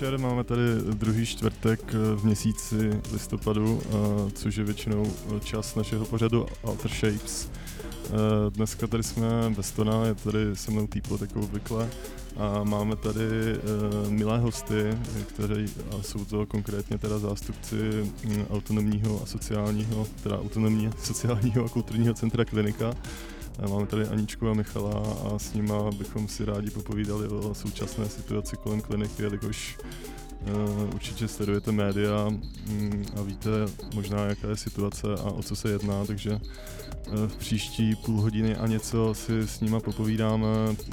večer, máme tady druhý čtvrtek v měsíci listopadu, což je většinou čas našeho pořadu Alter Shapes. Dneska tady jsme ve Stona, je tady se mnou týpot jako obvykle a máme tady milé hosty, kteří jsou to konkrétně teda zástupci hm, autonomního a sociálního, teda autonomní sociálního a kulturního centra Klinika. Máme tady Aničku a Michala a s nima bychom si rádi popovídali o současné situaci kolem kliniky, jelikož určitě sledujete média um, a víte možná, jaká je situace a o co se jedná, takže uh, v příští půl hodiny a něco si s nima popovídáme.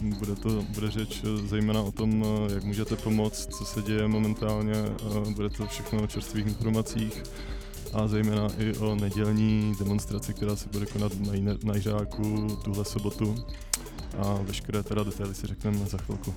Bude to bude řeč zejména o tom, jak můžete pomoct, co se děje momentálně, bude to všechno o čerstvých informacích a zejména i o nedělní demonstraci, která se bude konat na, na Jiřáku tuhle sobotu a veškeré teda detaily si řekneme za chvilku.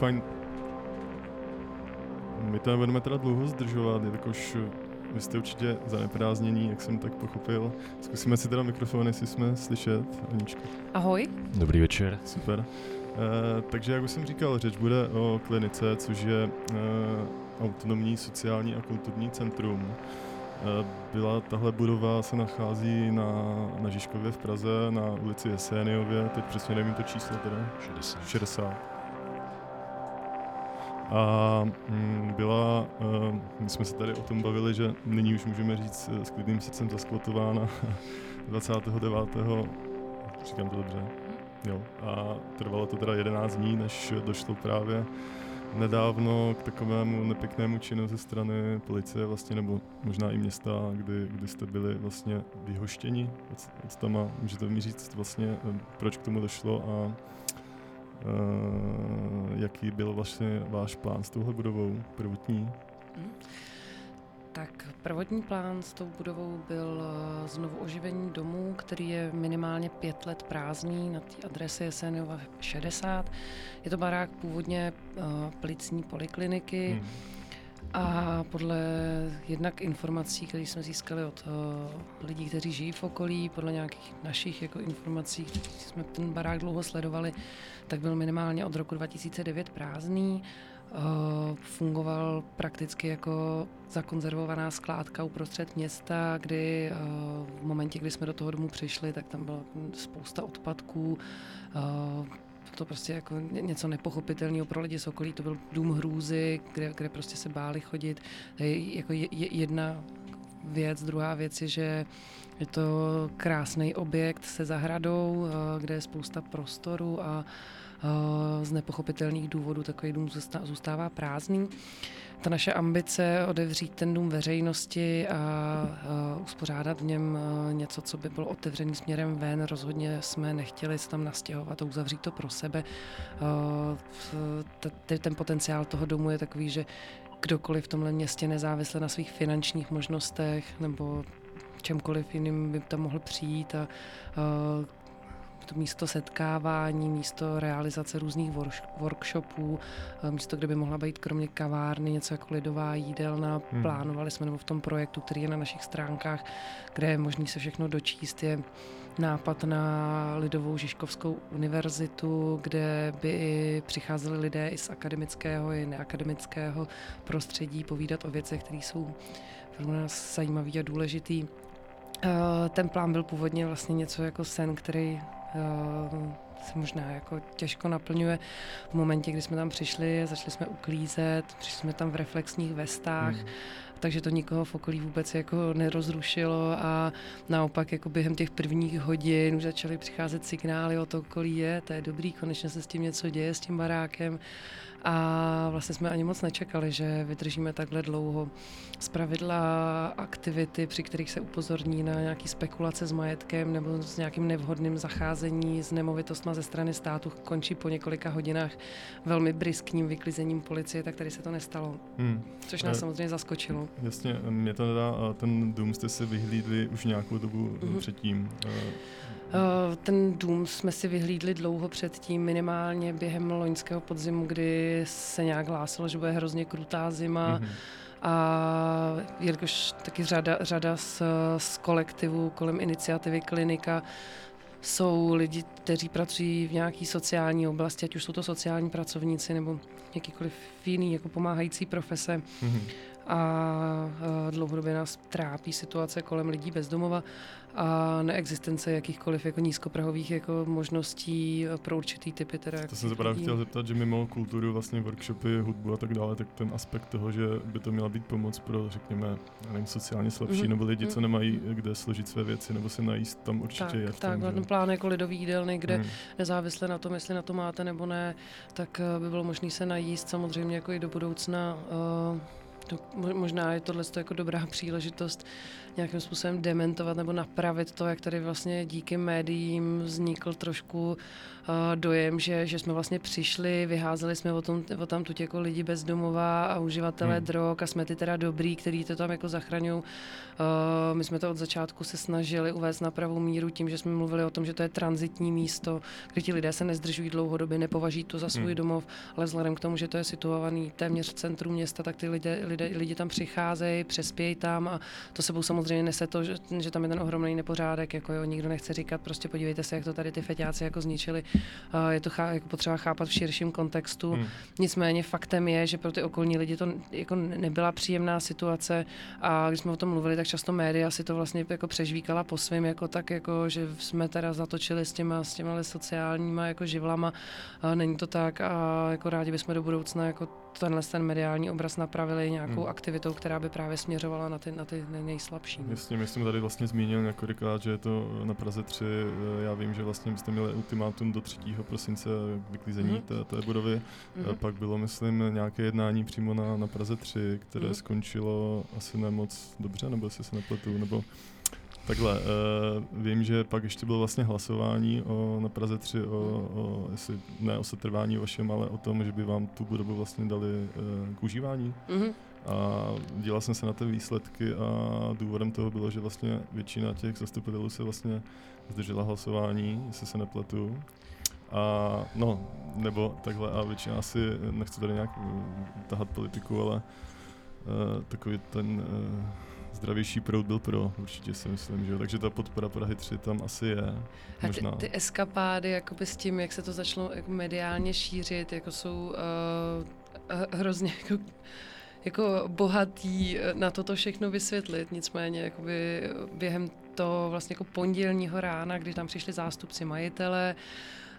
Fajn. My to nebudeme teda dlouho zdržovat, jelikož vy jste určitě zaneprázdnění, jak jsem tak pochopil. Zkusíme si teda mikrofon, jestli jsme slyšet. Aničko. Ahoj. Dobrý večer. Super. E, takže jak už jsem říkal, řeč bude o klinice, což je e, autonomní sociální a kulturní centrum. E, byla tahle budova se nachází na, na Žižkově v Praze, na ulici Jeséniově, teď přesně nevím to číslo teda. 60. 60. A mm, byla, uh, my jsme se tady o tom bavili, že nyní už můžeme říct uh, s klidným srdcem zaskvotována 29. říkám to dobře, jo. A trvalo to teda 11 dní, než došlo právě nedávno k takovému nepěknému činu ze strany policie vlastně, nebo možná i města, kdy, kdy jste byli vlastně vyhoštěni od, od tam můžete mi říct vlastně, proč k tomu došlo a jaký byl vlastně váš plán s touhle budovou prvotní? Hmm. Tak prvotní plán s tou budovou byl eh, znovu oživení domu, který je minimálně pět let prázdný na té adrese Jeseniova 60. Je to barák původně uh, plicní polikliniky. Hmm a podle jednak informací, které jsme získali od uh, lidí, kteří žijí v okolí, podle nějakých našich jako informací, kteří jsme ten barák dlouho sledovali, tak byl minimálně od roku 2009 prázdný. Uh, fungoval prakticky jako zakonzervovaná skládka uprostřed města, kdy uh, v momentě, kdy jsme do toho domu přišli, tak tam byla spousta odpadků. To prostě jako něco nepochopitelného pro lidi z okolí. To byl dům hrůzy, kde, kde prostě se báli chodit. To je jako je, je jedna věc. Druhá věc je, že je to krásný objekt se zahradou, eh, kde je spousta prostoru a eh, z nepochopitelných důvodů takový dům zůstává prázdný ta naše ambice odevřít ten dům veřejnosti a, uspořádat v něm něco, co by bylo otevřený směrem ven. Rozhodně jsme nechtěli se tam nastěhovat a uzavřít to pro sebe. Ten potenciál toho domu je takový, že kdokoliv v tomhle městě nezávisle na svých finančních možnostech nebo čemkoliv jiným by tam mohl přijít a to místo setkávání, místo realizace různých workshopů, eh, místo, kde by mohla být kromě kavárny něco jako lidová jídelna. Hmm. Plánovali jsme nebo v tom projektu, který je na našich stránkách, kde je možné se všechno dočíst, je nápad na Lidovou Žižkovskou univerzitu, kde by přicházeli lidé i z akademického i neakademického prostředí povídat o věcech, které jsou pro nás zajímavý a důležitý. Eh, ten plán byl původně vlastně něco jako sen, který se možná jako těžko naplňuje. V momentě, kdy jsme tam přišli, začali jsme uklízet, přišli jsme tam v reflexních vestách, mm. takže to nikoho v okolí vůbec jako nerozrušilo a naopak jako během těch prvních hodin už začaly přicházet signály o to okolí je, to je dobrý, konečně se s tím něco děje, s tím barákem a vlastně jsme ani moc nečekali, že vydržíme takhle dlouho. Z pravidla aktivity, při kterých se upozorní na nějaký spekulace s majetkem nebo s nějakým nevhodným zacházení s nemovitostma ze strany státu, končí po několika hodinách velmi briskním vyklizením policie, tak tady se to nestalo. Hmm. Což nás e, samozřejmě zaskočilo. Jasně, mě to nedá, ten dům jste si vyhlídli už nějakou dobu mm-hmm. předtím. Eh, ten dům jsme si vyhlídli dlouho předtím, minimálně během loňského podzimu, kdy se nějak hlásilo, že bude hrozně krutá zima. Mm-hmm. A jelikož taky řada, řada z, z kolektivu kolem iniciativy Klinika jsou lidi, kteří pracují v nějaké sociální oblasti, ať už jsou to sociální pracovníci nebo jakýkoliv jiný jako pomáhající profese. Mm-hmm a dlouhodobě nás trápí situace kolem lidí bezdomova a neexistence jakýchkoliv jako nízkoprahových jako možností pro určitý typy. Teda, to jsem se právě chtěl zeptat, že mimo kulturu, vlastně workshopy, hudbu a tak dále, tak ten aspekt toho, že by to měla být pomoc pro, řekněme, nevím, sociálně slabší, mm-hmm. nebo lidi, co mhm. nemají kde složit své věci, nebo se najíst, tam určitě tak, je. Tak, ten plán jako lidový jídelny, kde mm. nezávisle na tom, jestli na to máte nebo ne, tak eh, by bylo možné se najíst samozřejmě jako i do budoucna uh, možná je tohle jako dobrá příležitost nějakým způsobem dementovat nebo napravit to, jak tady vlastně díky médiím vznikl trošku uh, dojem, že, že jsme vlastně přišli, vyházeli jsme o, tom, o tam tu jako lidi bezdomová a uživatelé hmm. drog a jsme ty teda dobrý, který to tam jako zachraňují. Uh, my jsme to od začátku se snažili uvést na pravou míru tím, že jsme mluvili o tom, že to je transitní místo, kde ti lidé se nezdržují dlouhodobě, nepovažují to za svůj hmm. domov, ale vzhledem k tomu, že to je situovaný téměř v centru města, tak ty lidé, lidé, lidi tam přicházejí, přespějí tam a to sebou samozřejmě nese to, že, že tam je ten ohromný nepořádek, jako jo, nikdo nechce říkat, prostě podívejte se, jak to tady ty feťáci jako zničili. Uh, je to chá, jako potřeba chápat v širším kontextu. Hmm. Nicméně faktem je, že pro ty okolní lidi to jako nebyla příjemná situace a když jsme o tom mluvili, tak často média si to vlastně jako přežvíkala po svém, jako tak, jako, že jsme teda zatočili s těma, s těma sociálníma jako živlama. A není to tak a jako rádi bychom do budoucna jako tenhle ten mediální obraz napravili nějakou hmm. aktivitou, která by právě směřovala na ty, na ty nejslabší. Jasně, my jsme tady vlastně zmínil několikrát, že je to na Praze 3. Já vím, že vlastně byste měli ultimátum do 3. prosince vyklízení hmm. té, té budovy. Hmm. Pak bylo, myslím, nějaké jednání přímo na, na Praze 3, které hmm. skončilo asi nemoc dobře, nebo jestli se nepletu, nebo Takhle, uh, vím, že pak ještě bylo vlastně hlasování o, na Praze 3 o, o jestli, ne o setrvání vašem, ale o tom, že by vám tu budovu vlastně dali uh, k užívání. Mm-hmm. A dělal jsem se na ty výsledky a důvodem toho bylo, že vlastně většina těch zastupitelů se vlastně zdržela hlasování, jestli se nepletu. A no, nebo takhle, a většina asi, nechci tady nějak tahat politiku, ale uh, takový ten uh, zdravější proud byl pro, určitě si myslím, že jo. Takže ta podpora Prahy 3 tam asi je. Možná. A ty, ty eskapády, jakoby s tím, jak se to začalo jako mediálně šířit, jako jsou uh, hrozně jako jako bohatý na toto všechno vysvětlit. Nicméně jakoby během toho vlastně jako pondělního rána, když tam přišli zástupci majitele,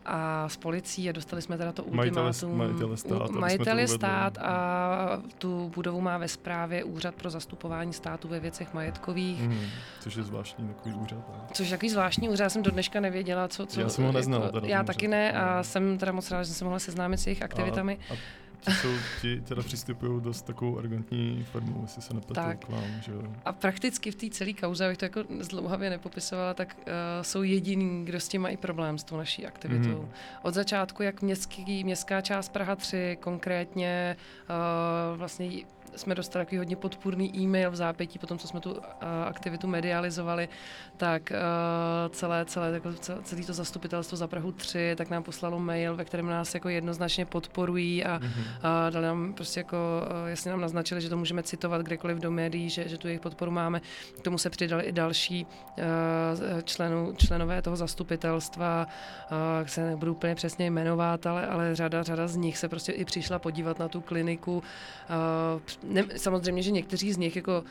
a s policií a dostali jsme teda to ultimátum. Majitel, stát, majitel je stát a tu budovu má ve správě Úřad pro zastupování státu ve věcech majetkových. Mm, což je zvláštní takový úřad. Ne? Což je takový zvláštní úřad, já jsem do dneška nevěděla, co... co já jsem ho neznal. Já taky ne a jsem teda moc ráda, že jsem se mohla seznámit s jejich aktivitami. A, a ti, jsou, ti teda přistupují dost takovou arrogantní formou, jestli se nepletu tak. k vám, že jo. A prakticky v té celé kauze, abych to jako zdlouhavě nepopisovala, tak uh, jsou jediný, kdo s tím mají problém s tou naší aktivitou. Mm-hmm. Od začátku, jak městský, městská část Praha 3, konkrétně uh, vlastně jsme dostali takový hodně podpůrný e-mail v zápětí po tom, co jsme tu uh, aktivitu medializovali, tak uh, celé, celé, jako celé to zastupitelstvo za Prahu 3, tak nám poslalo mail, ve kterém nás jako jednoznačně podporují a, mm-hmm. a dali nám prostě jako, uh, jasně nám naznačili, že to můžeme citovat kdekoliv do médií, že, že tu jejich podporu máme. K tomu se přidali i další uh, členů, členové toho zastupitelstva, uh, se nebudu úplně přesně jmenovat, ale, ale řada, řada z nich se prostě i přišla podívat na tu kliniku. Uh, ne, samozřejmě, že někteří z nich jako uh,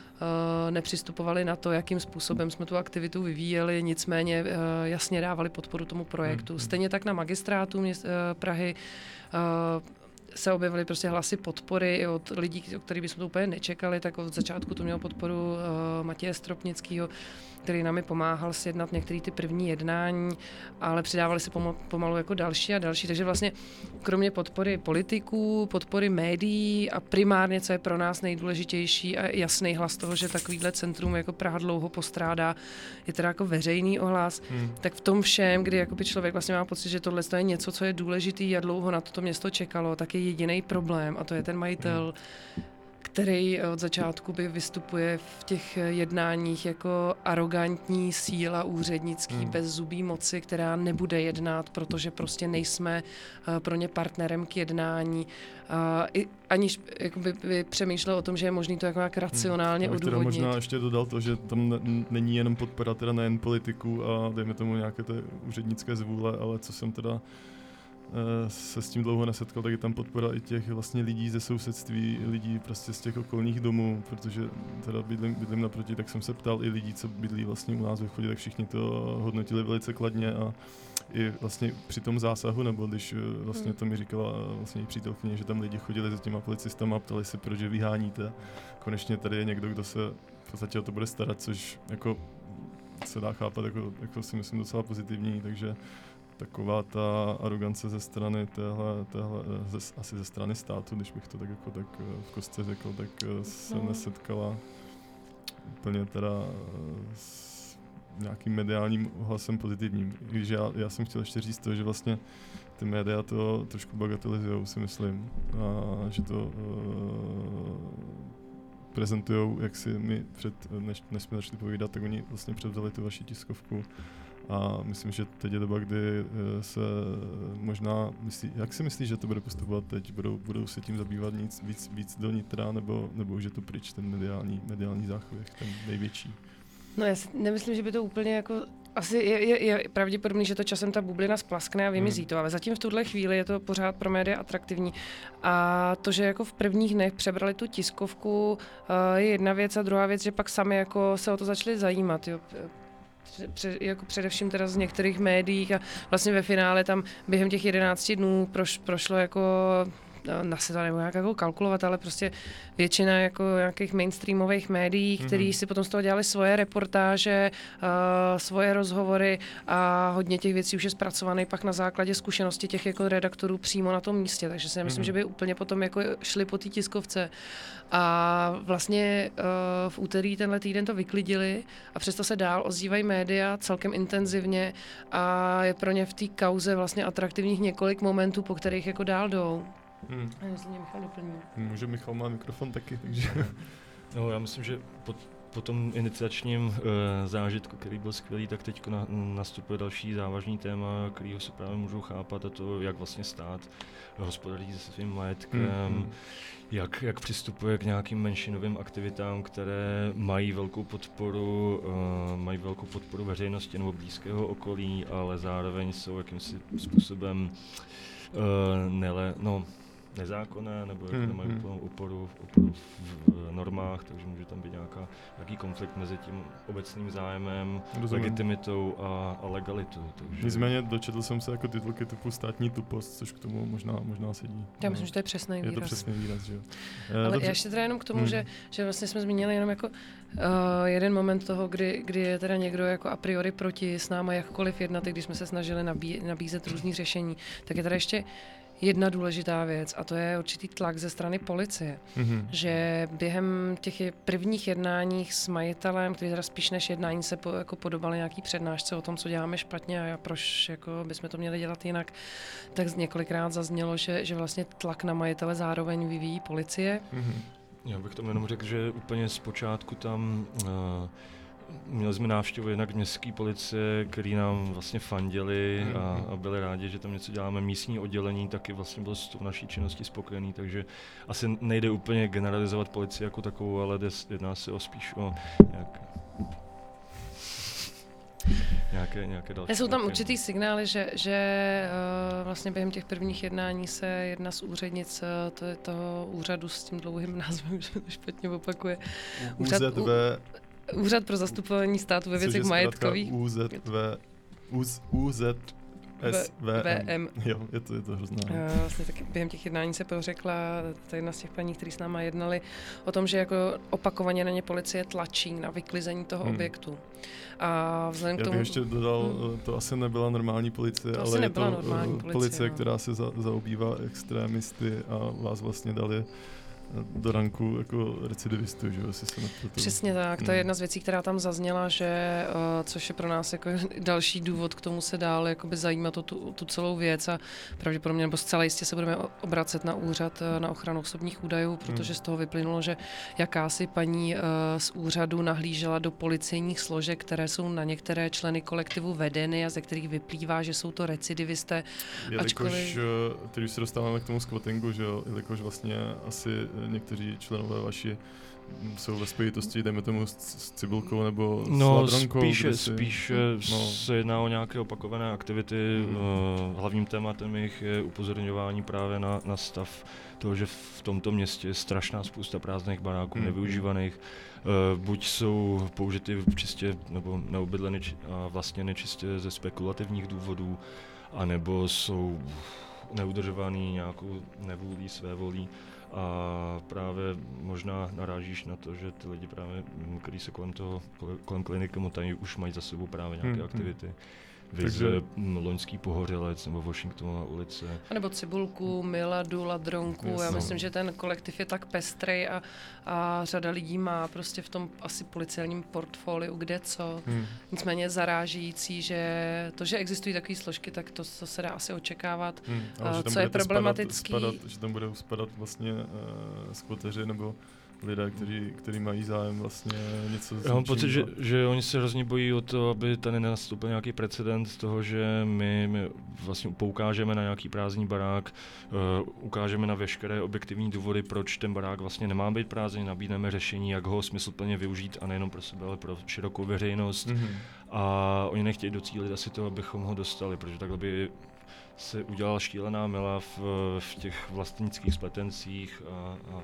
nepřistupovali na to, jakým způsobem jsme tu aktivitu vyvíjeli, nicméně uh, jasně dávali podporu tomu projektu. Hmm. Stejně tak na magistrátu měst, uh, Prahy uh, se objevily prostě hlasy podpory i od lidí, o kterých bychom to úplně nečekali, tak od začátku to mělo podporu uh, Matěje Stropnického, který nám pomáhal sjednat některé ty první jednání, ale přidávali se pomalu, pomalu jako další a další. Takže vlastně kromě podpory politiků, podpory médií a primárně, co je pro nás nejdůležitější a jasný hlas toho, že takovýhle centrum jako Praha dlouho postrádá, je teda jako veřejný ohlas, hmm. tak v tom všem, kdy jako by člověk vlastně má pocit, že tohle je něco, co je důležitý a dlouho na toto město čekalo, tak je jediný problém a to je ten majitel, hmm který od začátku by vystupuje v těch jednáních jako arrogantní síla úřednický hmm. bez zubí moci, která nebude jednat, protože prostě nejsme uh, pro ně partnerem k jednání. Uh, i, aniž jakoby, by přemýšlel o tom, že je možné to jako jak racionálně hmm. odůvodnit. možná ještě dodal to, že tam ne, není jenom podpora teda nejen politiků a dejme tomu nějaké té úřednické zvůle, ale co jsem teda Eh, se s tím dlouho nesetkal, tak je tam podpora i těch vlastně lidí ze sousedství, lidí prostě z těch okolních domů, protože teda bydlím, bydlím naproti, tak jsem se ptal i lidí, co bydlí vlastně u nás ve chodě, tak všichni to hodnotili velice kladně a i vlastně při tom zásahu, nebo když eh, vlastně hmm. to mi říkala eh, vlastně i přítelkyně, že tam lidi chodili za těma policistama a ptali se, proč je vyháníte. Konečně tady je někdo, kdo se v podstatě o to bude starat, což jako se dá chápat jako, jako si myslím docela pozitivní, takže taková ta arogance ze strany téhle, téhle ze, asi ze strany státu, když bych to tak jako tak v kostce řekl, tak se no. nesetkala úplně teda s nějakým mediálním hlasem pozitivním. Když já, já jsem chtěl ještě říct to, že vlastně ty média to trošku bagatelizují, si myslím, a že to uh, prezentují, jak si my před, než, než jsme začali povídat, tak oni vlastně převzali tu vaši tiskovku a myslím, že teď je doba, kdy eh, se možná myslí, jak si myslíš, že to bude postupovat teď? Budou, budou se tím zabývat nic, víc, víc do nitra, nebo, nebo už je to pryč, ten mediální, mediální záchvěv, ten největší? No já si nemyslím, že by to úplně jako asi je, je, je pravděpodobný, že to časem ta bublina splaskne a vymizí hmm. to, ale zatím v tuhle chvíli je to pořád pro média atraktivní. A to, že jako v prvních dnech přebrali tu tiskovku, je jedna věc a druhá věc, že pak sami jako se o to začali zajímat. Jo před, jako především teda z některých médií a vlastně ve finále tam během těch 11 dnů proš, prošlo jako na se to nebo jak jako kalkulovat, ale prostě většina jako nějakých mainstreamových médií, mm-hmm. který si potom z toho dělali svoje reportáže, uh, svoje rozhovory a hodně těch věcí už je zpracovaný pak na základě zkušenosti těch jako redaktorů přímo na tom místě, takže si myslím, mm-hmm. že by úplně potom jako šli po té tiskovce a vlastně uh, v úterý tenhle týden to vyklidili a přesto se dál ozývají média celkem intenzivně a je pro ně v té kauze vlastně atraktivních několik momentů, po kterých jako dál jdou. Hmm. A jestli mě Michal doplní. Může Michal má mikrofon taky, takže... No, já myslím, že po, po tom iniciačním uh, zážitku, který byl skvělý, tak teď na, nastupuje další závažný téma, kterýho se právě můžou chápat, a to, jak vlastně stát hospodaří se svým majetkem, hmm. jak, jak přistupuje k nějakým menšinovým aktivitám, které mají velkou podporu, uh, mají velkou podporu veřejnosti nebo blízkého okolí, ale zároveň jsou jakýmsi způsobem uh, nele, no, nezákonné, nebo jak hmm, nemají hmm. úplnou oporu, oporu v, v normách, takže může tam být nějaká, nějaký konflikt mezi tím obecným zájemem, Rozumím. legitimitou a, a legalitou. Takže... Nicméně dočetl jsem se jako titulky typu státní tupost, což k tomu možná, možná sedí. Já myslím, no. že to je přesný výraz. Je to přesný výraz, že jo. Ale Dobře. já ještě teda jenom k tomu, hmm. že, že vlastně jsme zmínili jenom jako uh, jeden moment toho, kdy, kdy je teda někdo jako a priori proti s náma jakkoliv jednat, když jsme se snažili nabí, nabízet různý řešení, tak je tady ještě jedna důležitá věc a to je určitý tlak ze strany policie, mm-hmm. že během těch prvních jednání s majitelem, který teda spíš než jednání se po, jako podobali nějaký přednášce o tom, co děláme špatně a proč jako bychom to měli dělat jinak, tak několikrát zaznělo, že, že vlastně tlak na majitele zároveň vyvíjí policie. Mm-hmm. Já bych tomu jenom řekl, že úplně zpočátku tam uh, Měli jsme návštěvu jednak městské policie, který nám vlastně fandili a, mhm. a byli rádi, že tam něco děláme. Místní oddělení taky vlastně bylo s tou naší činností spokojený, takže asi nejde úplně generalizovat policii jako takovou, ale jedná se o spíš o nějak, nějaké, nějaké další. Jsou tam určitý signály, že, že uh, vlastně během těch prvních jednání se jedna z úřednic uh, to, toho úřadu s tím dlouhým názvem, že to špatně opakuje. Úřad, UZV Úřad pro zastupování státu ve věcech majetkových. UZV, UZ, UZ SVM. Jo, je to, je to hrozná. Uh, vlastně taky během těch jednání se prořekla ta jedna z těch paní, kteří s náma jednali, o tom, že jako opakovaně na ně policie tlačí na vyklizení toho hmm. objektu. A vzhledem Já k tomu... ještě dodal, hmm. to asi nebyla normální policie, to ale je to policie, policie no. která se za, zaobývá extrémisty a vás vlastně dali do ranku jako recidivistů, že jo, se na to... Přesně tak, to je hmm. jedna z věcí, která tam zazněla, že, uh, což je pro nás jako další důvod k tomu se dál jakoby zajímat o tu, tu celou věc a pravděpodobně, nebo zcela jistě se budeme obracet na úřad uh, na ochranu osobních údajů, protože hmm. z toho vyplynulo, že jakási paní uh, z úřadu nahlížela do policejních složek, které jsou na některé členy kolektivu vedeny a ze kterých vyplývá, že jsou to recidivisté. Jelikož, ačkoliv... teď už se dostáváme k tomu squattingu, že jo, jelikož vlastně asi někteří členové vaši jsou ve spojitosti, dejme tomu, s, s Cibulkou nebo no, s Ladronkou? Spíše, si... spíš no. se jedná o nějaké opakované aktivity. Hmm. Uh, hlavním tématem jich je upozorňování právě na, na stav toho, že v tomto městě je strašná spousta prázdných baráků, hmm. nevyužívaných. Uh, buď jsou použity čistě nebo neobydleny a vlastně nečistě ze spekulativních důvodů, anebo jsou neudržovaný nějakou nevůlí, své volí a právě možná narážíš na to, že ty lidi právě, kteří se kolem toho, kolem kliniky motají, už mají za sebou právě nějaké hmm, hmm. Vize Takže- loňský pohořelec nebo Washingtonova ulice. A nebo Cibulku, Miladu, Ladronku. Já Jasně. myslím, že ten kolektiv je tak pestrej a, a řada lidí má prostě v tom asi policejním portfoliu kde co. Hmm. Nicméně je zarážející, že to, že existují takové složky, tak to, to se dá asi očekávat. Hmm. A že tam co je problematický- Spadat, spadat, že tam budou spadat vlastně uh, skvoteři nebo lidé, kteří, kteří mají zájem vlastně něco Já mám pocit, že, že oni se hrozně bojí o to, aby tady nenastoupil nějaký precedent toho, že my, my vlastně poukážeme na nějaký prázdný barák, uh, ukážeme na veškeré objektivní důvody, proč ten barák vlastně nemá být prázdný, nabídneme řešení, jak ho smysluplně využít a nejenom pro sebe, ale pro širokou veřejnost. Mhm. A oni nechtějí docílit asi to, abychom ho dostali, protože takhle by se udělala šílená mela v, v těch vlastnických spletencích a, a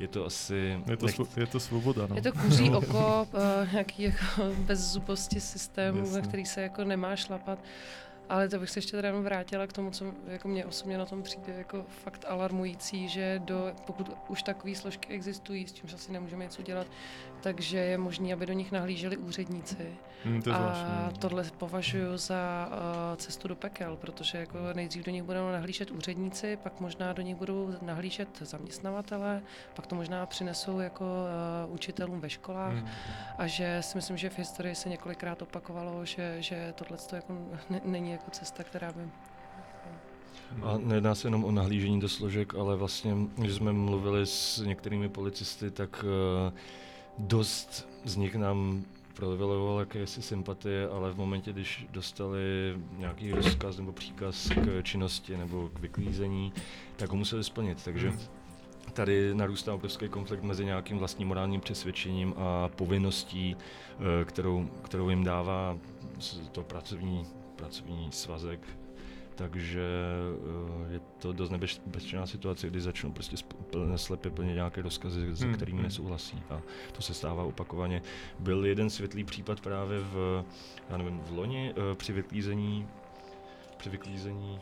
je to asi... Je to, nech- svo, je to svoboda, no. Je to kuří oko, uh, nějaký jako bezzubosti systému, Jasně. na který se jako nemá šlapat. Ale to bych se ještě teda jenom vrátila k tomu, co jako mě osobně na tom přijde jako fakt alarmující, že do, pokud už takové složky existují, s čím asi nemůžeme nic udělat, takže je možné, aby do nich nahlíželi úředníci. Hmm, to je A zvláštní. tohle považuji za uh, cestu do pekel, protože jako nejdřív do nich budou nahlížet úředníci, pak možná do nich budou nahlížet zaměstnavatele, pak to možná přinesou jako uh, učitelům ve školách. Hmm. A že si myslím, že v historii se několikrát opakovalo, že, že tohle jako n- není jako cesta, která by... A nejedná se jenom o nahlížení do složek, ale vlastně, když jsme mluvili s některými policisty, tak uh, dost z nich nám projevilo jakési sympatie, ale v momentě, když dostali nějaký rozkaz nebo příkaz k činnosti nebo k vyklízení, tak ho museli splnit. Takže tady narůstá obrovský konflikt mezi nějakým vlastním morálním přesvědčením a povinností, eh, kterou, kterou jim dává to pracovní, pracovní svazek. Takže eh, je to dost nebezpečná situace, kdy začnou prostě slepě plnit nějaké rozkazy, se Hmm, kterými hmm. nesouhlasí. A to se stává opakovaně. Byl jeden světlý případ právě v, já nevím, v loni eh, při vyklízení, při vyklízení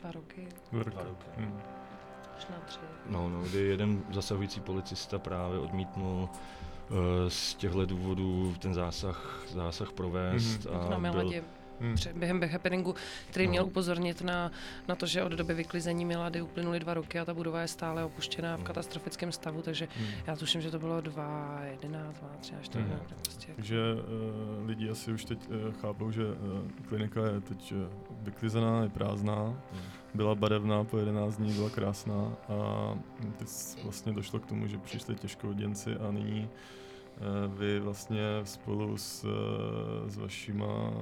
Dva roky, Dva dva roky. roky. Hmm. až na tři. No, no, kdy jeden zasahující policista právě odmítnul uh, z těchto důvodů ten zásah, zásah provést. Mhm. A na byl, Hmm. před, během happeningu, který No. měl upozornit na, na to, že od doby vyklizení Milady uplynuly dva roky a ta budova je stále opuštěná v Mhm. katastrofickém stavu, takže Hmm. já tuším, že to bylo 2.11, 2.13, 14, Mhm. prostě. Takže uh, lidi asi už teď uh, chápou, že uh, klinika je teď uh, vyklizená, je prázdná, Hmm. byla barevná po 11 dní, byla krásná a teď vlastně došlo k tomu, že přišli těžkoděnci a nyní vy vlastně spolu s, s vašima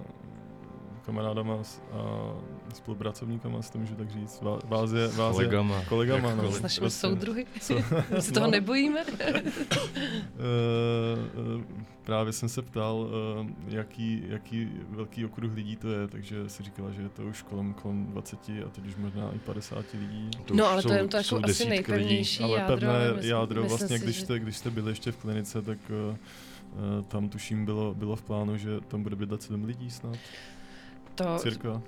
kamarádama s- a spolupracovníkama, si to můžu tak říct, Vá- vás je, vás je kolegama. kolegama, Jak no. S našimi Prostě. soudruhy. Co- My se toho no. nebojíme. Eh, eh, právě jsem se ptal, eh, jaký, jaký velký okruh lidí to je, takže si říkala, že je to už kolem, kolem 20 a teď už možná i 50 lidí. To No, ale to jsou- je to jako asi lidí. nejpevnější Ale jádro. pevné ale myslím- jádro, myslím vlastně si, když že- jste, když jste byli ještě v klinice, tak tam tuším bylo, bylo v plánu, že tam bude bydlet 7 lidí snad, to, cirka.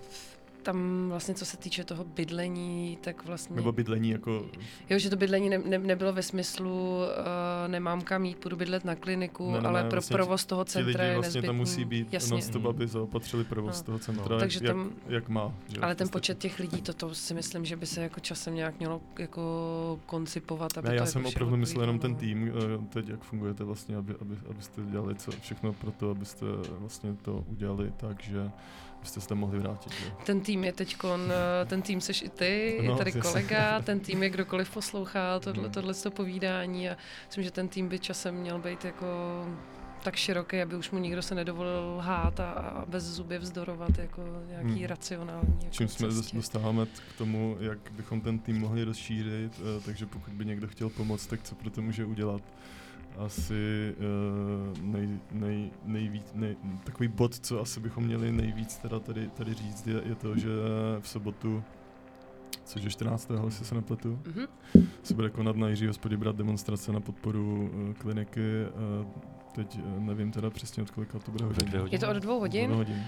tam vlastně, co se týče toho bydlení, tak vlastně... Nebo bydlení jako, Jo, že to bydlení ne, ne, nebylo ve smyslu, uh, nemám kam jít, půjdu bydlet na kliniku, Ne, ne, ale ne, pro vlastně provoz toho centra lidi je vlastně tam musí být Jasně. non-stop, aby zaopatřili provoz No. toho centra, No. Takže jak, tam- jak má. Že, Ale ten počet těch lidí, to, to si myslím, že by se jako časem nějak mělo jako koncipovat. Aby Ne, to já jsem jako opravdu myslel jenom ten široko tým, eh, teď jak fungujete vlastně, aby, aby, abyste dělali co, všechno pro to, abyste vlastně to udělali tak, že byste se tam mohli vrátit. Že? Ten tým je teď, ten tým seš i ty, je No, tady jasně. kolega, ten tým je kdokoliv poslouchá tohle, Hmm. tohle to povídání a myslím, že ten tým by časem měl být jako tak široký, aby už mu nikdo se nedovolil lhát a, a bez zuby vzdorovat jako nějaký Hmm. racionální jako Čím jsme cestě. dostáváme k tomu, jak bychom ten tým mohli rozšířit, eh, takže pokud by někdo chtěl pomoct, tak co pro to může udělat? Asi eh, nej, nej, nejvíc, nej, takový bod, co asi bychom měli nejvíc teda tady, tady říct, je, je to, že v sobotu, což je 14. jestli se nepletu, Mhm. se bude konat na Jiří hospodě brát demonstrace na podporu uh, kliniky. Uh, teď uh, nevím teda přesně od kolika to bude Od hodin. Je to od dvou hodin. Od dvou hodin.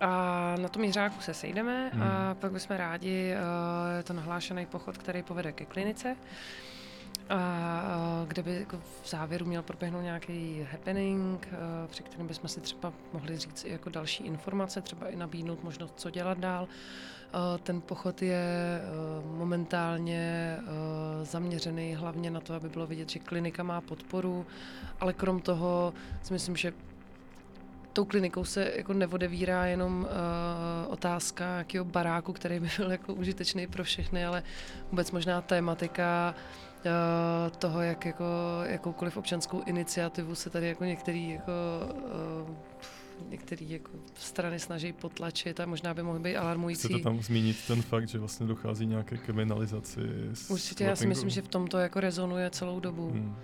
A na tom Jiřáku se sejdeme a Hmm. pak bychom rádi, uh, je to nahlášený pochod, který povede ke klinice. A kde by jako v závěru měl proběhnout nějaký happening, při kterém bychom si třeba mohli říct i jako další informace, třeba i nabídnout možnost, co dělat dál. Ten pochod je momentálně zaměřený hlavně na to, aby bylo vidět, že klinika má podporu, ale krom toho si myslím, že tou klinikou se jako neodevírá jenom uh, otázka nějakého baráku, který by byl jako užitečný pro všechny, ale vůbec možná tématika uh, toho, jak jako jakoukoliv občanskou iniciativu se tady jako některý jako uh, některé jako strany snaží potlačit a možná by mohly být alarmující. Chcete tam zmínit ten fakt, že vlastně dochází nějaké kriminalizaci? Určitě, já si myslím, že v tom to jako rezonuje celou dobu. Hmm.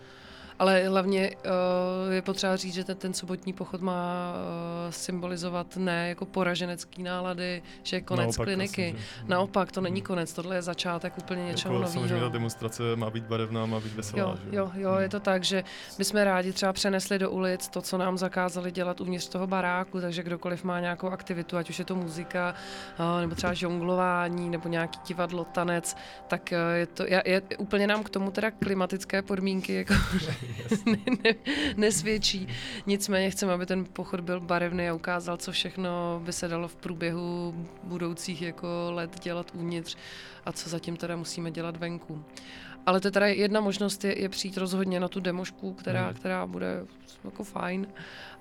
Ale hlavně uh, je potřeba říct, že ten, ten sobotní pochod má uh, symbolizovat ne jako poraženecký nálady, že je konec Naopak, kliniky. Asi, že... Naopak, to není konec, tohle je začátek úplně něčeho jako, nového. Samozřejmě ta demonstrace má být barevná, má být veselá. Jo, že? jo, jo hmm. je to tak, že my jsme rádi třeba přenesli do ulic to, co nám zakázali dělat uvnitř toho baráku, takže kdokoliv má nějakou aktivitu, ať už je to muzika, uh, nebo třeba žonglování, nebo nějaký divadlo, tanec, tak uh, je to, je, je, úplně nám k tomu teda klimatické podmínky jako ne, ne, nesvědčí. Nicméně chceme, aby ten pochod byl barevný a ukázal, co všechno by se dalo v průběhu budoucích jako let dělat uvnitř a co zatím teda musíme dělat venku. Ale to je teda jedna možnost je, je přijít rozhodně na tu demošku, která, hmm. která bude jako fajn.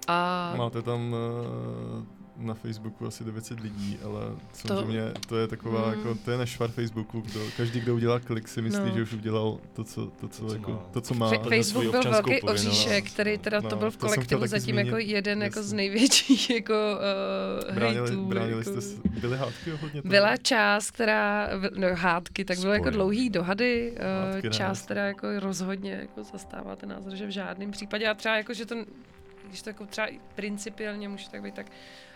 A... Máte tam uh Facebooku asi 900 lidí, ale samozřejmě to, to je taková, mm. jako, to je nešvar Facebooku, kdo, každý, kdo udělá klik, si myslí, no. že už udělal to, co, to, co, to, jako, to, co má. Facebook byl velký oříšek, který teda no, to byl v kolektivu zatím jako zmínit. jako jeden Jasně. jako z největších jako uh, bránili, hejtů. Bránili jako, jste, byly hádky hodně? Byla část, která, no hádky, tak bylo jako dlouhý dohady, uh, hádky část teda jako rozhodně jako zastává ten názor, že v žádném případě a třeba jako, že to když to jako třeba principiálně může tak být, tak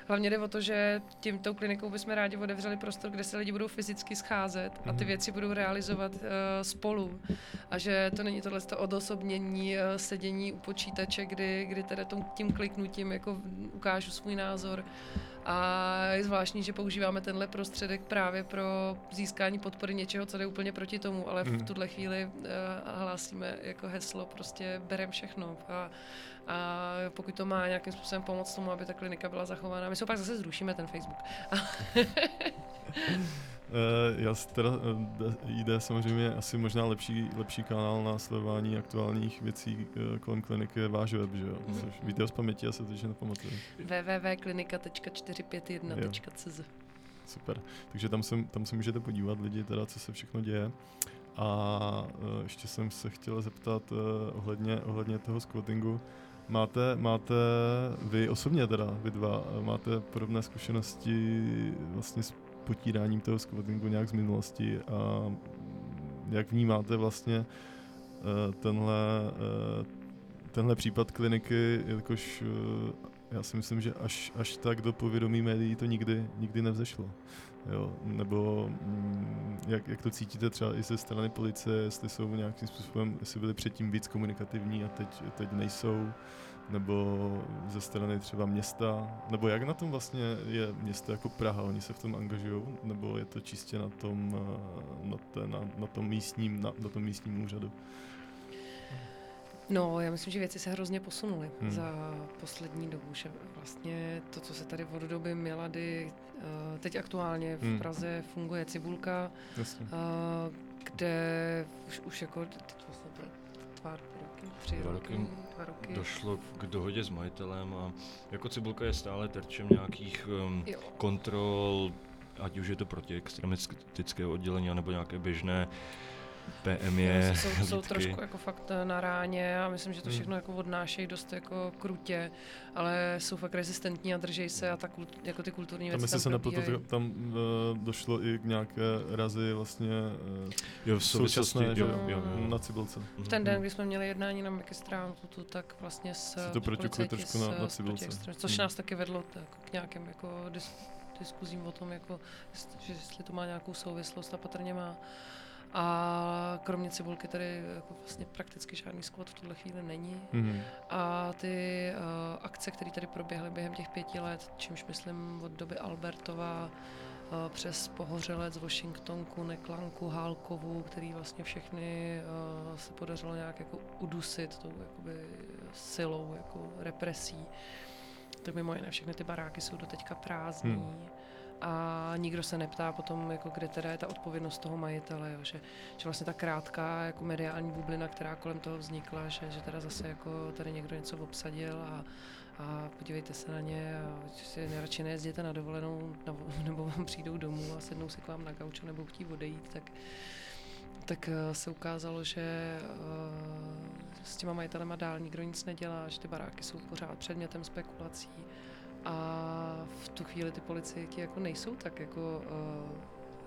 Hlavně jde o to, že tím tou klinikou bychom rádi otevřeli prostor, kde se lidi budou fyzicky scházet a ty mhm. věci budou realizovat uh, spolu. A že to není tohle odosobnění, uh, sedění u počítače, kdy, kdy teda tím kliknutím jako ukážu svůj názor. A je zvláštní, že používáme tenhle prostředek právě pro získání podpory něčeho, co jde úplně proti tomu, ale v mhm. tuhle chvíli uh, hlásíme jako heslo prostě berem všechno. A a pokud to má nějakým způsobem pomoct tomu, aby ta klinika byla zachována. My se pak zase zrušíme ten Facebook. Uh, já teda uh, jde samozřejmě asi možná lepší, lepší kanál na sledování aktuálních věcí uh, kolem kliniky je váš web, že jo? Mm. Což víte z paměti, já se teď nepamatuju. www.klinika.451.cz Super, takže tam se, tam se můžete podívat lidi, teda, co se všechno děje. A ještě jsem se chtěl zeptat uh, ohledně, ohledně toho squattingu. Máte, máte vy osobně teda, vy dva, máte podobné zkušenosti vlastně s potíráním toho squattingu nějak z minulosti a jak vnímáte vlastně uh, tenhle, uh, tenhle případ kliniky, jakož uh, já si myslím, že až, až tak do povědomí médií to nikdy, nikdy nevzešlo. Jo, nebo mm, jak, jak to cítíte třeba i ze strany policie, jestli jsou nějakým způsobem, jestli byli předtím víc komunikativní a teď, teď nejsou, nebo ze strany třeba města, nebo jak na tom vlastně je město jako Praha, oni se v tom angažují, nebo je to čistě na tom, eh, na, té, na, na tom místním, na, na tom místním úřadu? No, já myslím, že věci se hrozně posunuly hmm. za poslední dobu, že vlastně to, co se tady od doby Milady, eh, teď aktuálně v hmm. Praze funguje Cibulka, Jasně. Eh, kde už, už jako, teď vlastně tři dva roky, roky, dva roky. Došlo k dohodě s majitelem a jako Cibulka je stále terčem nějakých um, kontrol, ať už je to proti extremistického oddělení, nebo nějaké běžné PM je jsou, jsou trošku jako fakt eh, na ráně a myslím, že to hmm. všechno jako odnášejí dost jako krutě, ale jsou fakt rezistentní a držej se a ta kult, jako ty kulturní tam věci tam se nepletu, tam uh, došlo i k nějaké razy vlastně uh, jo, v současné, jo, jo, jo, jo. na Cibulce. V ten den, kdy jsme měli jednání na Mekistránku, tak vlastně s to protikli trošku na, na Cibulce. Což hmm. nás taky vedlo jako k nějakým jako dis, diskuzím o tom, jako, že jestli to má nějakou souvislost a patrně má. A kromě cibulky tady jako vlastně prakticky žádný skvot v tuhle chvíli není. Mm-hmm. A ty uh, akce, které tady proběhly během těch pěti let, čímž myslím od doby Albertova přes Pohořelec, Washingtonku, Neklanku, Hálkovu, který vlastně všechny se podařilo nějak jako udusit tou jakoby silou, jako represí. Tak mimo jiné všechny ty baráky jsou do teďka prázdní. Hmm a nikdo se neptá potom, jako kde teda je ta odpovědnost toho majitele, jo, že, že vlastně ta krátká jako mediální bublina, která kolem toho vznikla, že, že teda zase jako tady někdo něco obsadil a, a podívejte se na ně a si nejradši nejezděte na dovolenou nebo vám přijdou domů a sednou si k vám na gauč nebo chtí odejít, tak, tak eh, se ukázalo, že uh, s těma majitelema dál nikdo nic nedělá, že ty baráky jsou pořád předmětem spekulací a v tu chvíli ty policajti jako nejsou tak jako uh,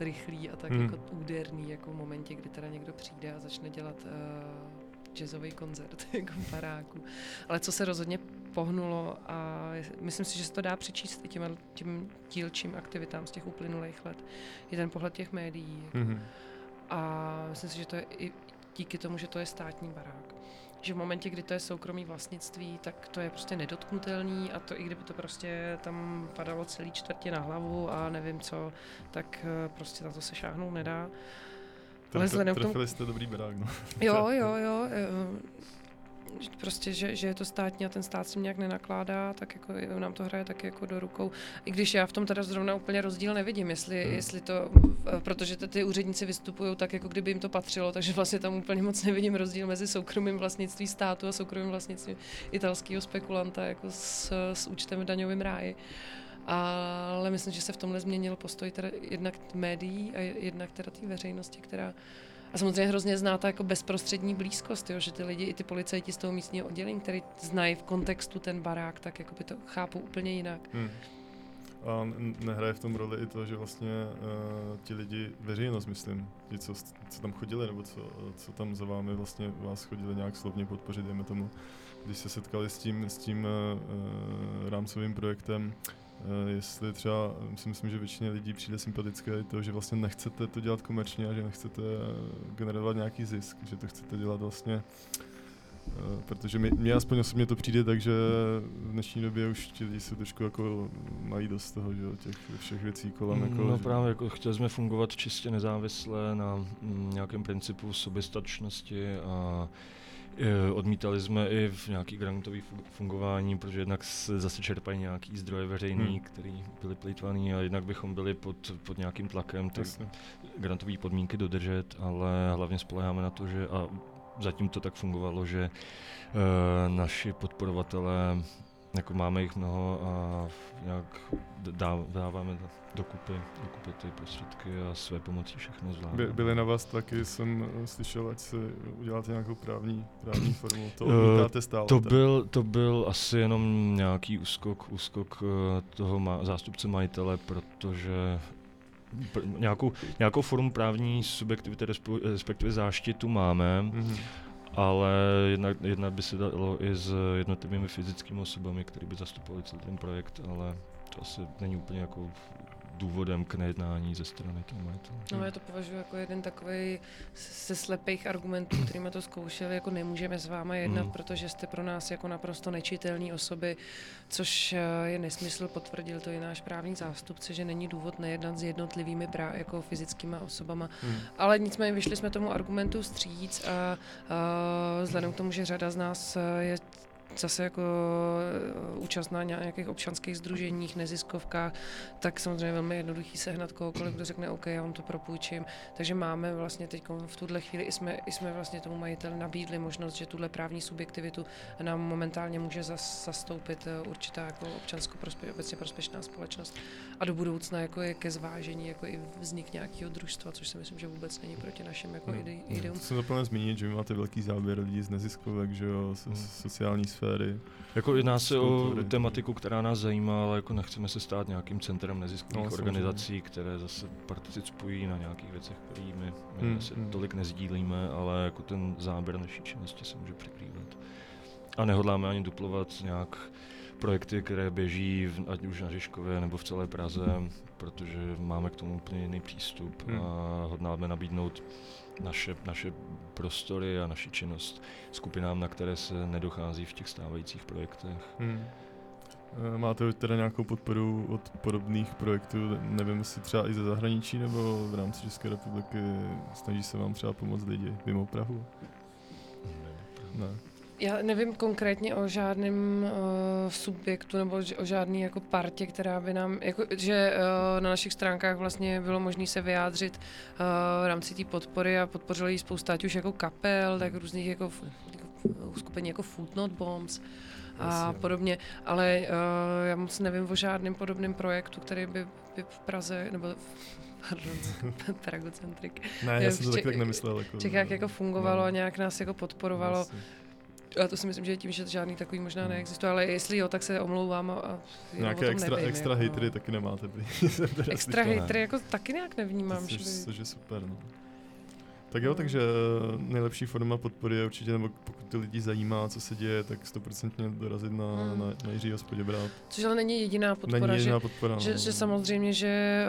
rychlí a tak hmm. jako úderný, jako v momentě, kdy teda někdo přijde a začne dělat uh, jazzový koncert jako v baráku. Ale co se rozhodně pohnulo a myslím si, že se to dá přičíst i těm, těm dílčím aktivitám z těch uplynulých let, je ten pohled těch médií. Jako. Hmm. A myslím si, že to je i díky tomu, že to je státní barák že v momentě, kdy to je soukromý vlastnictví, tak to je prostě nedotknutelný a to i kdyby to prostě tam padalo celý čtvrtě na hlavu a nevím co, tak eh, prostě na to se šáhnout nedá. Ale vzhledem k tomu... jste dobrý barák, no. Jo, jo, jo. Prostě, že, že je to státní a ten stát si nějak nenakládá, tak jako nám to hraje taky jako do rukou. I když já v tom teda zrovna úplně rozdíl nevidím, jestli, hmm. jestli to, protože ty, ty úředníci vystupují tak, jako kdyby jim to patřilo, takže vlastně tam úplně moc nevidím rozdíl mezi soukromým vlastnictví státu a soukromým vlastnictvím italského spekulanta jako s, s účtem v daňovém ráji. Ale myslím, že se v tomhle změnil postoj teda jednak médií a jednak teda té veřejnosti, která a samozřejmě hrozně zná ta jako bezprostřední blízkost, jo, že ty lidi, i ty policajti z toho místního oddělení, který znají v kontextu ten barák, tak jako by to chápou úplně jinak. Hmm. A nehraje v tom roli i to, že vlastně uh, ti lidi, veřejnost myslím, ti, co, co tam chodili, nebo co, co tam za vámi vlastně vás chodili nějak slovně podpořit, dejme tomu, když se setkali s tím, s tím uh, rámcovým projektem, jestli třeba, si myslím, že většině lidí přijde sympatické to, že vlastně nechcete to dělat komerčně a že nechcete generovat nějaký zisk, že to chcete dělat vlastně protože mi, mě aspoň osobně to přijde tak, že v dnešní době už ti lidi se trošku jako mají dost toho, že jo, těch všech věcí kolem. Jako, no že... právě, jako chtěli jsme fungovat čistě nezávisle na mm, nějakém principu soběstačnosti a Eh, odmítali jsme i v nějaký grantový fungování, protože jednak se zase čerpají nějaký zdroje veřejný, hmm. který byly plýtvaný a jednak bychom byli pod, pod nějakým tlakem ty grantové podmínky dodržet, ale hlavně spoleháme na to, že a zatím to tak fungovalo, že uh, naši podporovatelé jako máme jich mnoho a nějak dáváme dokupy, dokupy ty prostředky a své pomocí všechno zvládáme. By, byly na vás taky, jsem slyšel, ať se uděláte nějakou právní, právní formu, to eh, odmítáte stále. To byl, to byl asi jenom nějaký úskok, úskok eh, toho má, zástupce majitele, protože pr- nějakou, nějakou formu právní subjektivity, respektive záštitu máme, mm-hmm ale jednak, jednak by se dalo i s jednotlivými fyzickými osobami, které by zastupovali celý ten projekt, ale to asi není úplně jako důvodem k nejednání ze strany toho majitele. No já to považuji jako jeden takový ze slepých argumentů, kterými to zkoušeli, jako nemůžeme s vámi jednat, mm. protože jste pro nás jako naprosto nečitelné osoby, což eh, je nesmysl, potvrdil to i náš právní zástupce, že není důvod nejednat s jednotlivými prá- jako fyzickými osobama. Mm. Ale nicméně vyšli jsme tomu argumentu stříc a, a vzhledem k tomu, že řada z nás eh, je zase jako eh, účast na nějakých občanských združeních, neziskovkách, tak samozřejmě velmi jednoduchý sehnat kohokoliv, kdo řekne, OK, já vám to propůjčím. Takže máme vlastně teď v tuhle chvíli i jsme, i jsme vlastně tomu majiteli nabídli možnost, že tuhle právní subjektivitu nám momentálně může zas, zastoupit eh, určitá jako občansko prospě, obecně prospěšná společnost. A do budoucna jako je ke zvážení jako i vznik nějakého družstva, což si myslím, že vůbec není proti našim jako no. No, jsem zapomněl zmínit, že vy máte velký záběr lidí z neziskovek, že jo, hmm. sociální sféry sféry. Jako jedná se o tematiku, která nás zajímá, ale jako nechceme se stát nějakým centrem neziskových no, organizací, samozřejmě. které zase participují na nějakých věcech, které my, my hmm, hmm. tolik nezdílíme, ale jako ten záběr naší činnosti se může překrývat. A nehodláme ani duplovat nějak projekty, které běží v, ať už na Žižkově nebo v celé Praze, protože máme k tomu úplně jiný přístup hmm. a hodláme nabídnout naše, naše prostory a naši činnost skupinám, na které se nedochází v těch stávajících projektech. Hmm. Eh, Máte teda nějakou podporu od podobných projektů, nevím, jestli třeba i ze zahraničí nebo v rámci České republiky, snaží se vám třeba pomoct lidi mimo Prahu? Ne. Já nevím konkrétně o žádném uh, subjektu nebo o žádný jako partě, která by nám, jako, že uh, na našich stránkách vlastně bylo možné se vyjádřit uh, v rámci té podpory a podpořili ji spousta ať už jako kapel, tak různých jako, jako uskupení jako Food Not Bombs a Jasně. podobně, ale uh, já moc nevím o žádném podobném projektu, který by, by v Praze, nebo pardon, Ne, já jsem to taky tak nemyslel. Jako, Čechách jako fungovalo no. a nějak nás jako podporovalo. Jasně. A to si myslím, že tím, že žádný takový možná neexistuje, ale jestli jo, tak se omlouvám a, a já Nějaké extra, nevím, extra jako. hatery taky nemáte. Extra hatery jako taky nějak nevnímám, Což, že by... což je super, no. Tak jo, takže eh, nejlepší forma podpory je určitě, nebo pokud ty lidi zajímá, co se děje, tak 100% dorazit na, Hmm. na, na Jiří hospodě brát. Což ale není jediná podpora, Není že, jediná podpora. že, no. že samozřejmě, že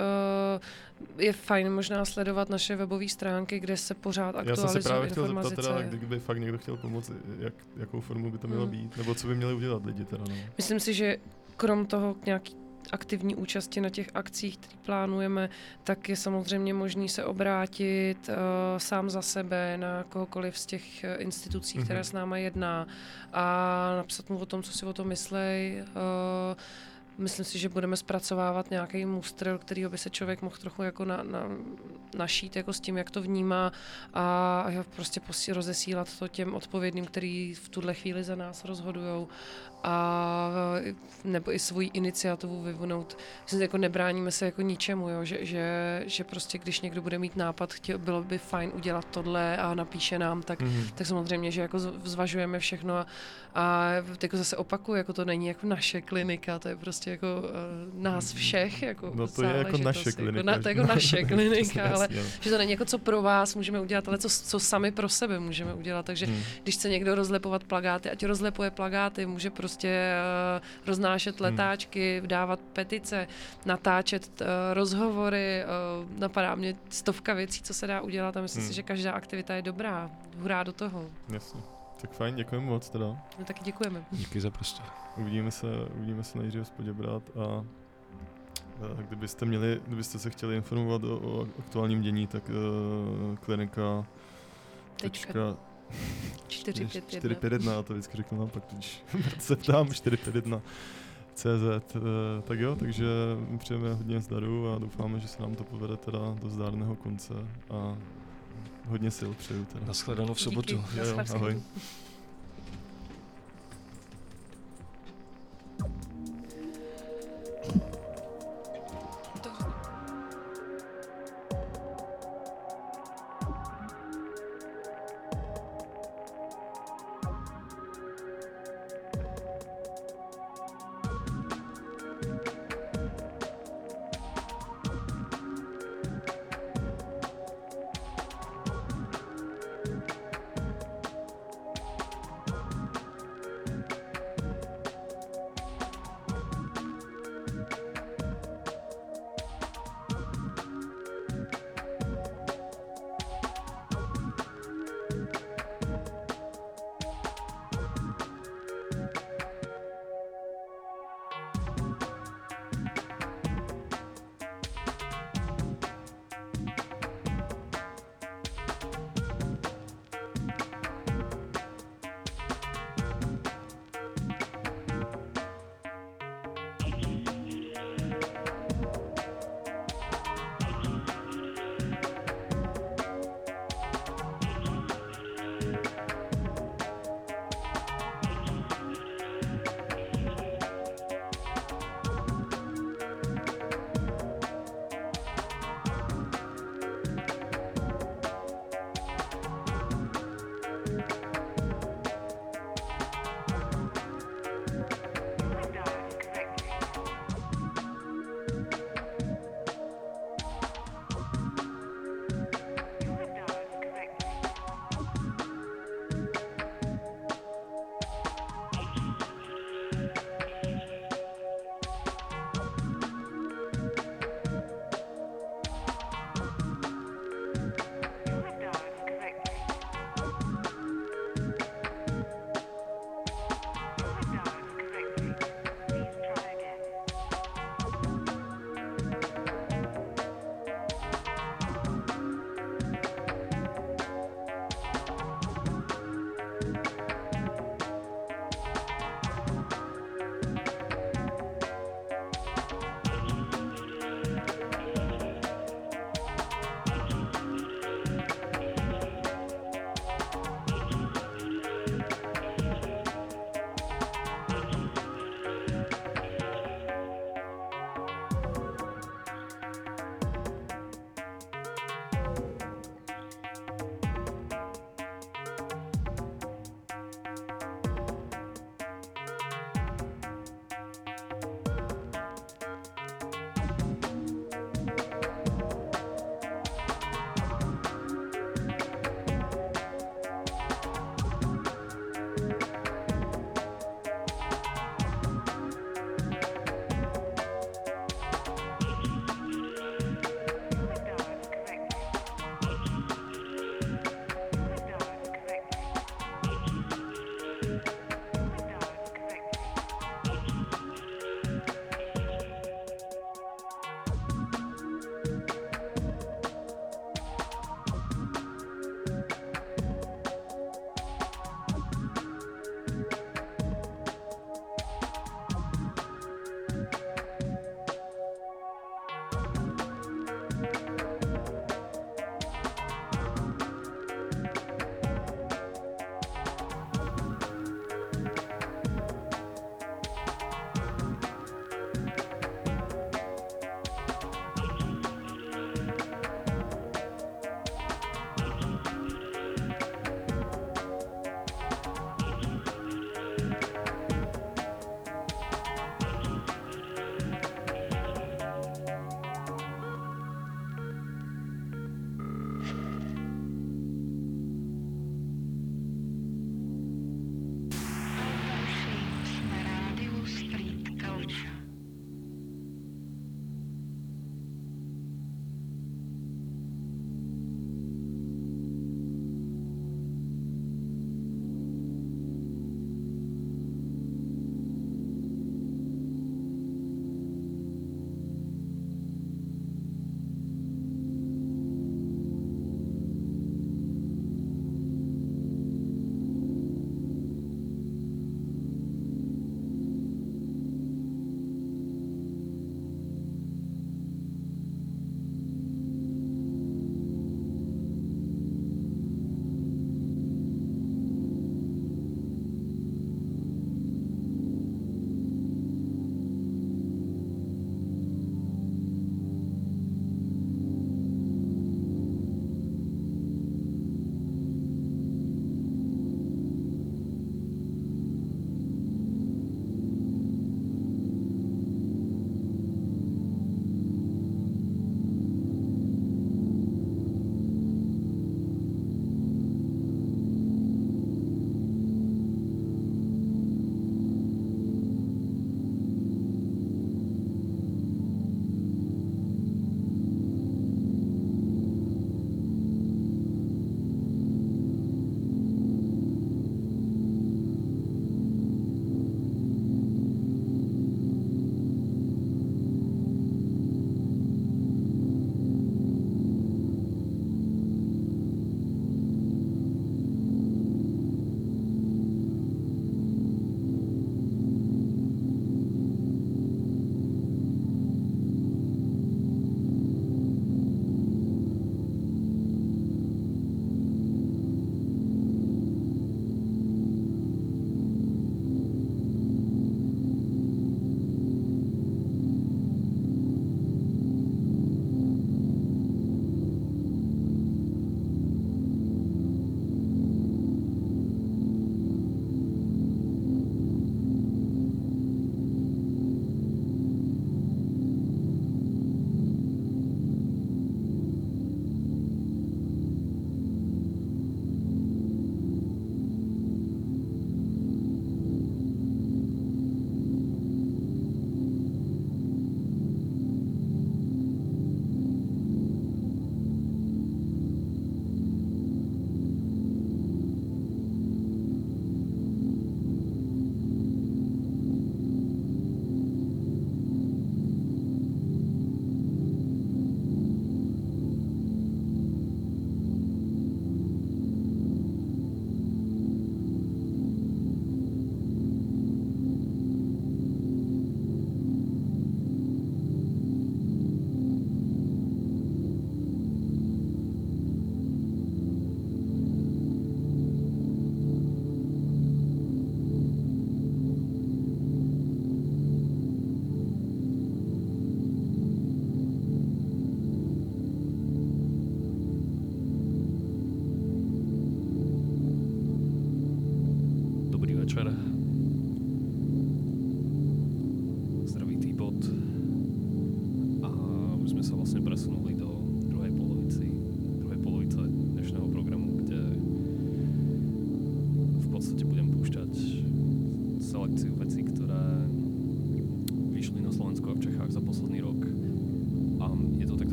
uh, je fajn možná sledovat naše webové stránky, kde se pořád Já aktualizují jsem se právě chtěl zeptat teda, kdyby fakt někdo chtěl pomoct, jak, jakou formu by to mělo Hmm. být, nebo co by měli udělat lidi teda, no. Myslím si, že krom toho nějaký aktivní účasti na těch akcích, které plánujeme, tak je samozřejmě možný se obrátit uh, sám za sebe na kohokoliv z těch eh, institucí, které Mhm. s náma jedná a napsat mu o tom, co si o tom myslej. Uh, Myslím si, že budeme zpracovávat nějaký mustr, kterýho by se člověk mohl trochu jako na, na, našít jako s tím, jak to vnímá a prostě posí, rozesílat to těm odpovědným, který v tuhle chvíli za nás rozhodujou a nebo i svoji iniciativu vyvinout. Myslím, jako nebráníme se jako ničemu, jo? Že, že, že, prostě když někdo bude mít nápad, chtěl, bylo by fajn udělat tohle a napíše nám, tak Mhm. tak samozřejmě, že jako zvažujeme všechno a, a jako zase opakuju, jako to není jako naše klinika, to je prostě jako uh, nás všech, jako No to je jako naše klinika. Jako na, to je jako naše klinika, ale Jasně, no. že to není jako co pro vás můžeme udělat, ale co, co sami pro sebe můžeme udělat, takže Hmm. když chce někdo rozlepovat plagáty, ať rozlepuje plagáty, může prostě uh, roznášet Hmm. letáčky, dávat petice, natáčet uh, rozhovory, uh, napadá mě stovka věcí, co se dá udělat a myslím Hmm. si, že každá aktivita je dobrá. Hurá do toho. Jasně. Tak fajn, děkujeme moc teda. No taky děkujeme. Díky za prostor. Uvidíme se, uvidíme se na Jiří hospodě brát a a kdybyste měli, kdybyste se chtěli informovat o, o aktuálním dění, tak uh, klinika Tečka. 451. já to vždycky řeknu vám pak, když se ptám 451. CZ. Eh, tak jo, takže přejeme hodně zdaru a doufáme, že se nám to povede teda do zdárného konce a hodně sil přeju teda. Naschledanou v sobotu. Díky, jo, jo, ahoj.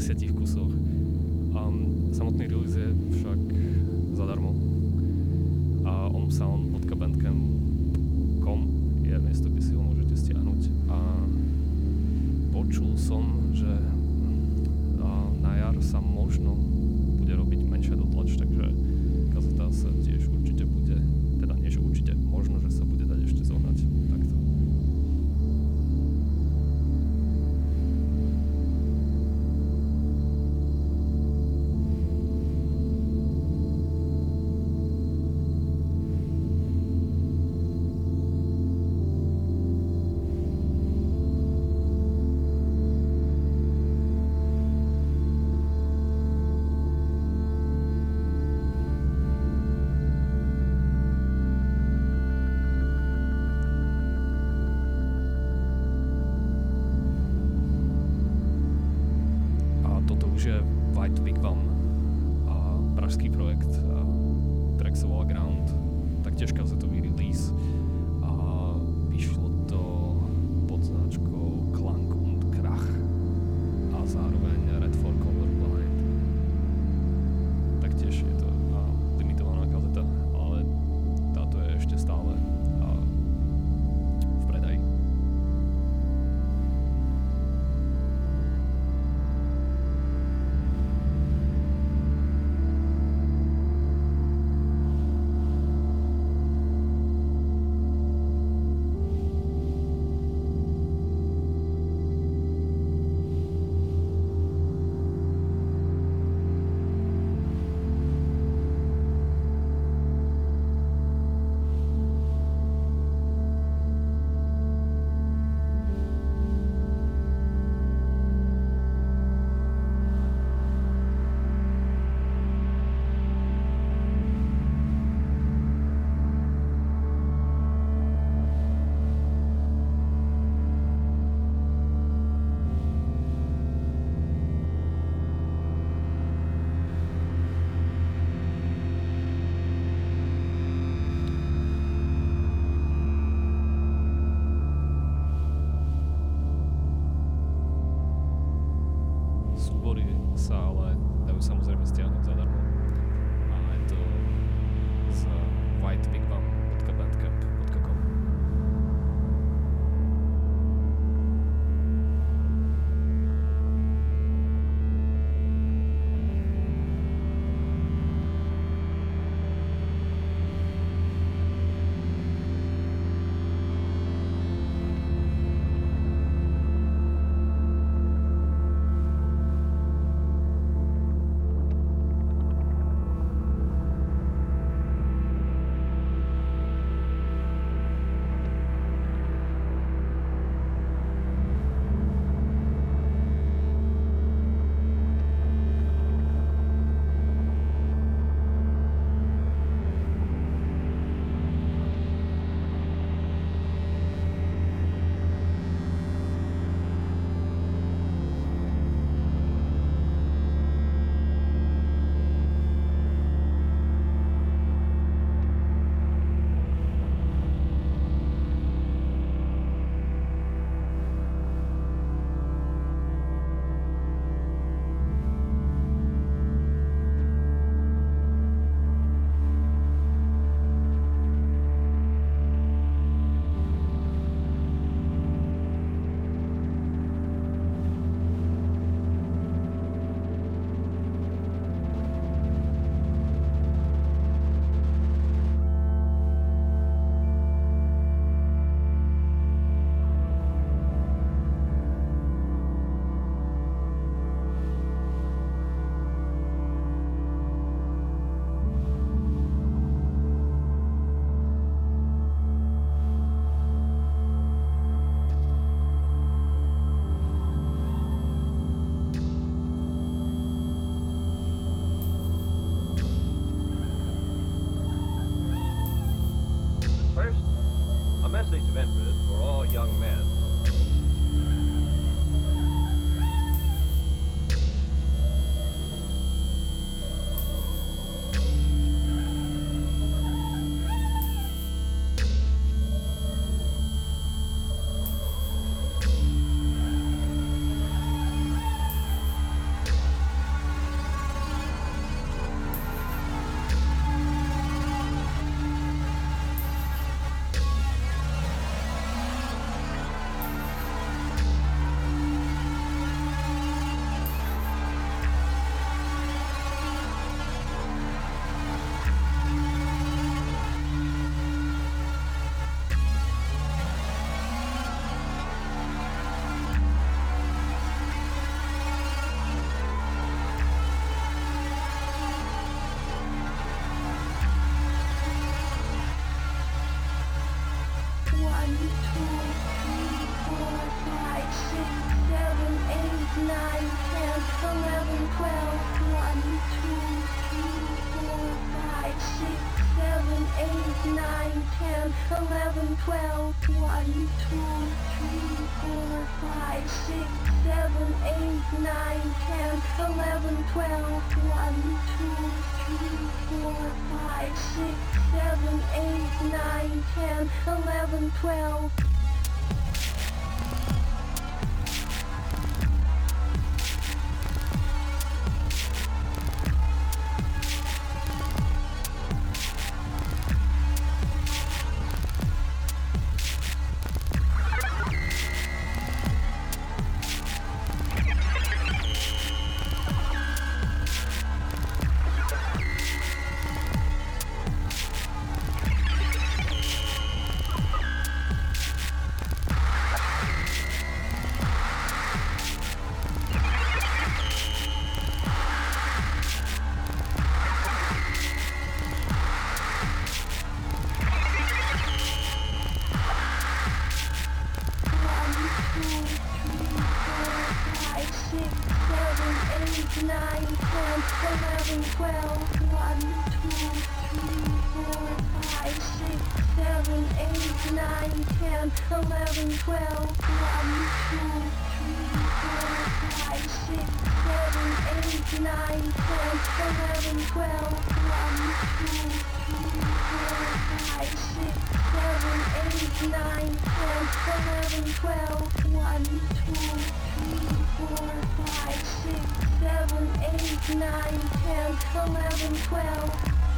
deseti kusoch. A samotný release je však zadarmo a omsound.bandcamp.com je miesto, kde si ho môžete stiahnuť a počul som, že na jar sa možno bude robiť menšia dotlač, takže kazeta sa well.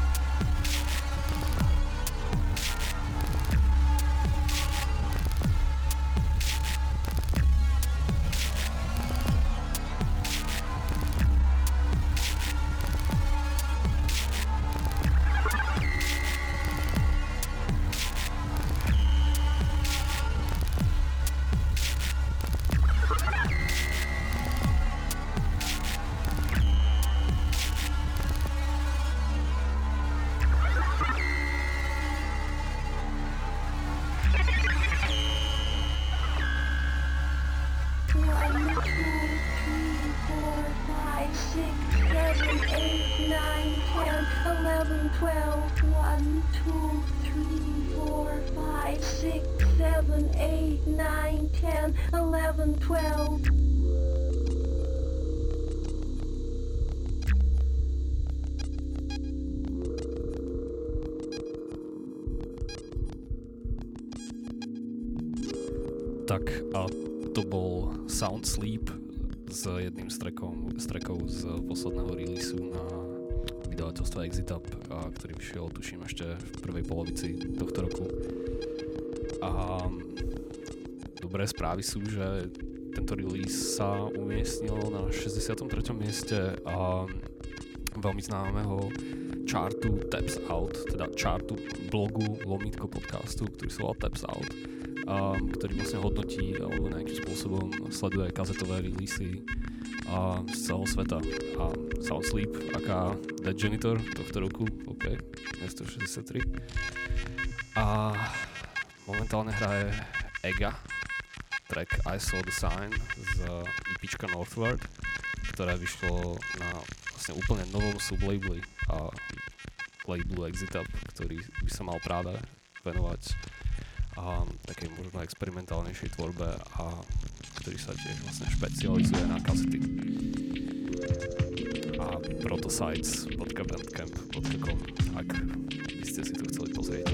Jedným z trackov, z posledného releaseu na vydavateľstva Exit Up, a ktorý vyšiel tuším ešte v prvej polovici tohto roku. A dobré správy sú, že tento release sa umiestnil na 63. mieste a veľmi známeho chartu Taps Out, teda chartu blogu Lomítko podcastu, ktorý sa volá Taps Out, a, ktorý vlastne hodnotí alebo nejakým spôsobom sleduje kazetové releasy a z celého sveta. A Sound Sleep, aká Dead Janitor tohto roku, OK, miesto 63. A momentálne hraje Ega, track I Saw the Sign z EPčka Northward, ktoré vyšlo na vlastne úplne novom sublabeli a labelu Exit Up, ktorý by sa mal práve venovať a takej možno experimentálnejšej tvorbe a ktorý sa tiež vlastne špecializuje na kasety. A protosites.bandcamp.com ak by ste si to chceli pozrieť.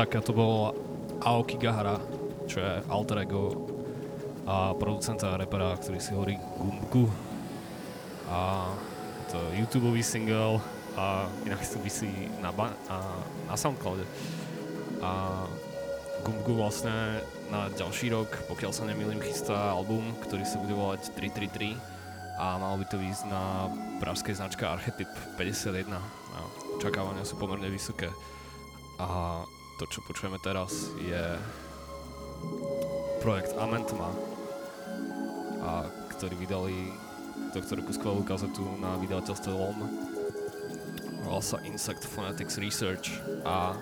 Tak a to bol Aoki Gahara, čo je alter ego a producenta a repera, ktorý si hovorí Gumku. A to je YouTubeový single a inak to vysí na, ba- a, na Soundcloude. A Gumku vlastne na ďalší rok, pokiaľ sa nemýlim, chystá album, ktorý sa bude volať 333 a malo by to výjsť na pražskej značke Archetyp 51. A očakávania sú pomerne vysoké. A to, čo počujeme teraz, je projekt Amentma, a ktorí vydali tohto roku skvelú kazetu na vydavateľstve LOM. Volá sa Insect Phonetics Research a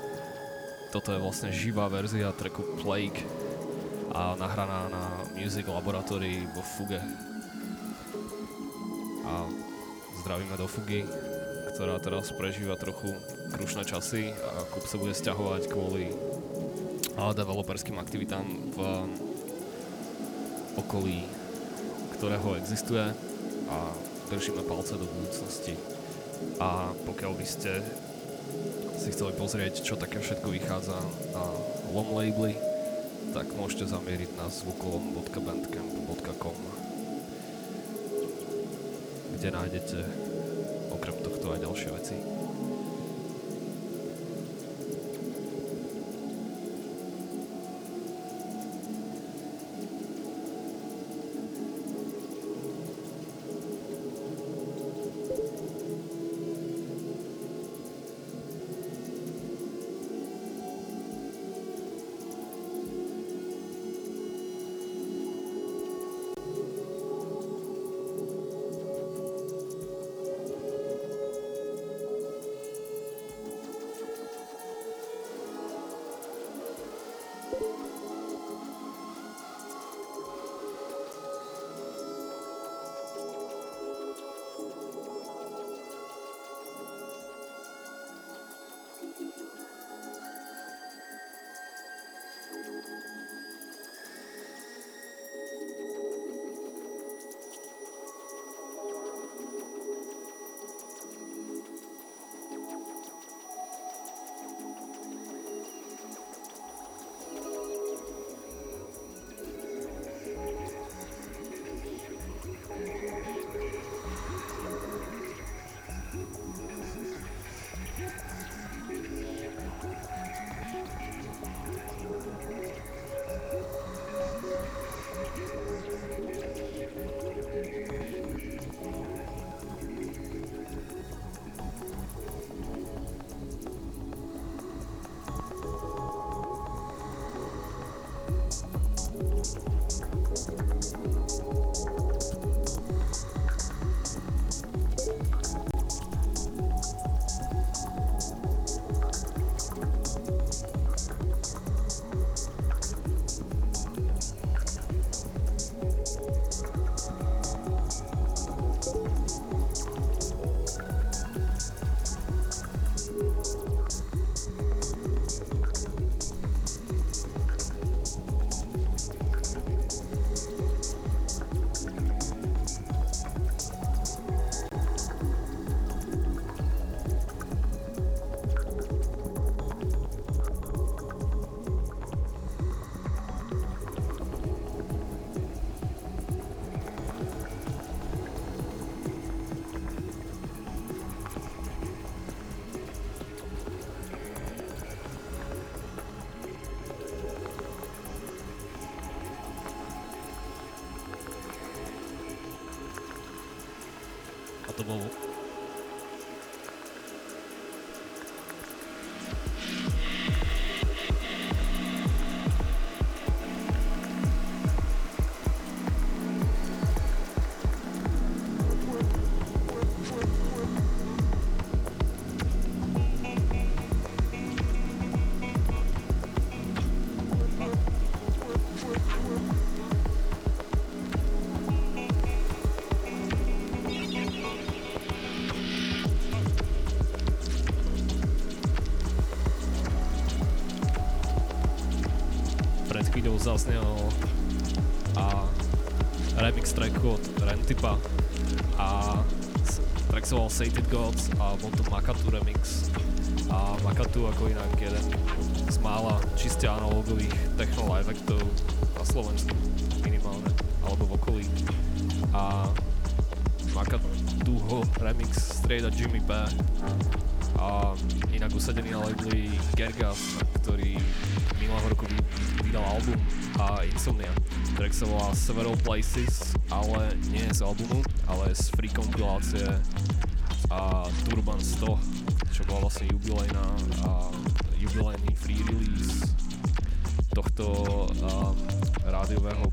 toto je vlastne živá verzia tracku Plague a nahraná na Music Laboratory vo Fuge. A zdravíme do Fugy, ktorá teraz prežíva trochu krušné časy a klub sa bude stiahovať kvôli developerským aktivitám v okolí, ktorého existuje a držíme palce do budúcnosti. A pokiaľ by ste si chceli pozrieť, čo také všetko vychádza na LOM labely, tak môžete zamieriť na zvukovom.bandcamp.com kde nájdete okrem tohto aj ďalšie veci. Zaznel a remix tracku od Rentipa a track sa volal Sated Gods a bol to Makatu remix. A Makatu ako inak jeden z mála čiste analogových techno live actov na Slovensku minimálne alebo v okolí. A Makatuho remix strieda Jimmy P. A inak usadený na labeli Gergas, Insomnia. Track sa volá Several Places, ale nie z albumu, ale z free kompilácie a Turban 100, čo bola vlastne jubilejná a jubilejný free release tohto um, rádiového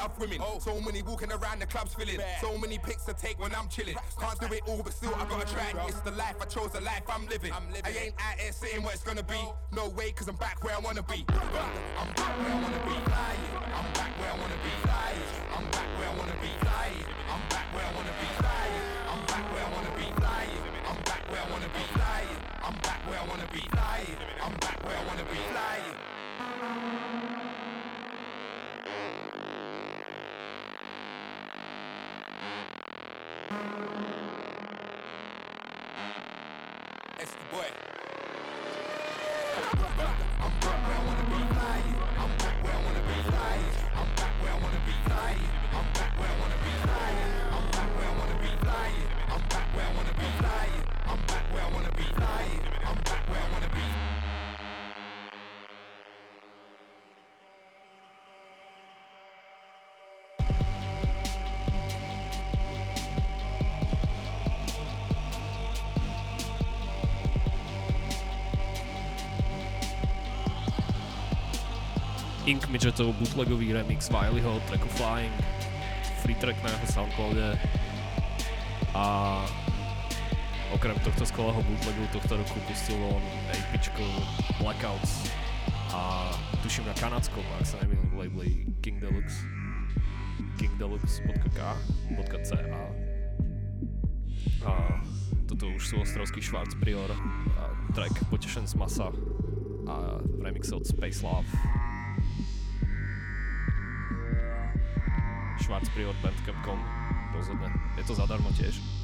love women. Oh. So many walking around the clubs filling. Bad. So many pics to take when I'm chilling. Can't do it all, but still I gotta try. It's the life I chose, the life I'm living. I'm living. I ain't out here sitting what it's gonna be. No way, cause I'm back where I wanna be. I'm back where I wanna be. Flying. I'm back where I wanna be. Flying. Pink Midgetov bootlegový remix Wileyho tracku Flying, free track na jeho Soundcloude a okrem tohto skvělého bootlegu tohto roku pustil on AP Blackouts a tuším na kanadskou ak sa nemýlim, labeli King Deluxe. King kingdeluxe.k.ca a. Toto už sú ostrovský Schwarz Prior a track Potešen z masa a remix od Space Love. schwarzpriortband.com rozhodne. Je to zadarmo tiež.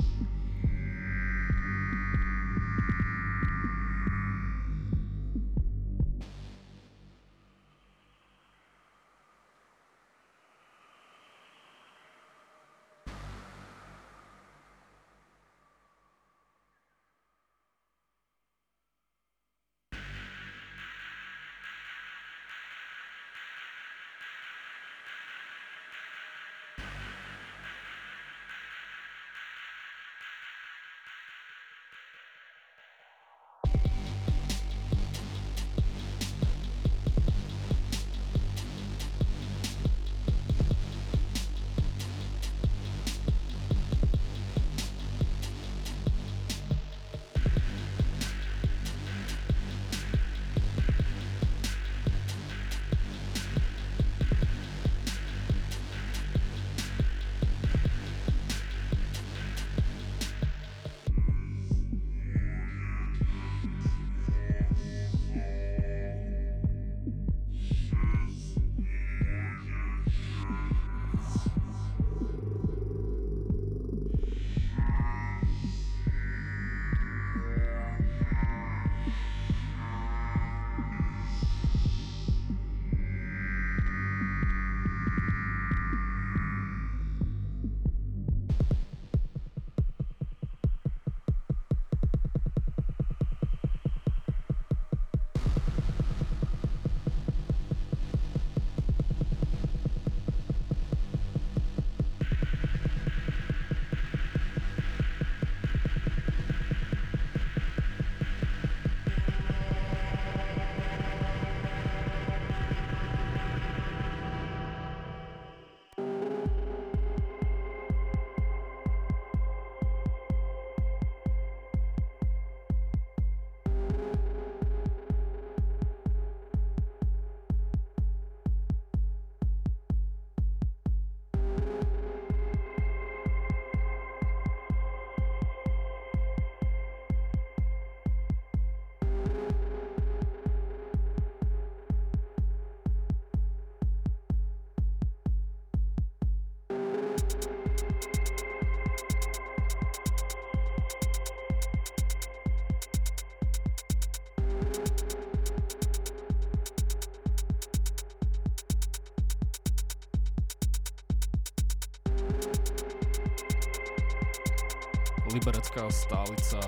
Liberecká stálica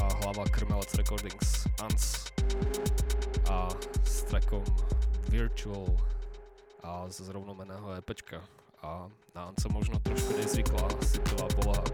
a hlava Krmelec Recordings Ans a s trackom Virtual a z rovnomeného EPčka a na Ance možno trošku nezvyklá syntová poloha.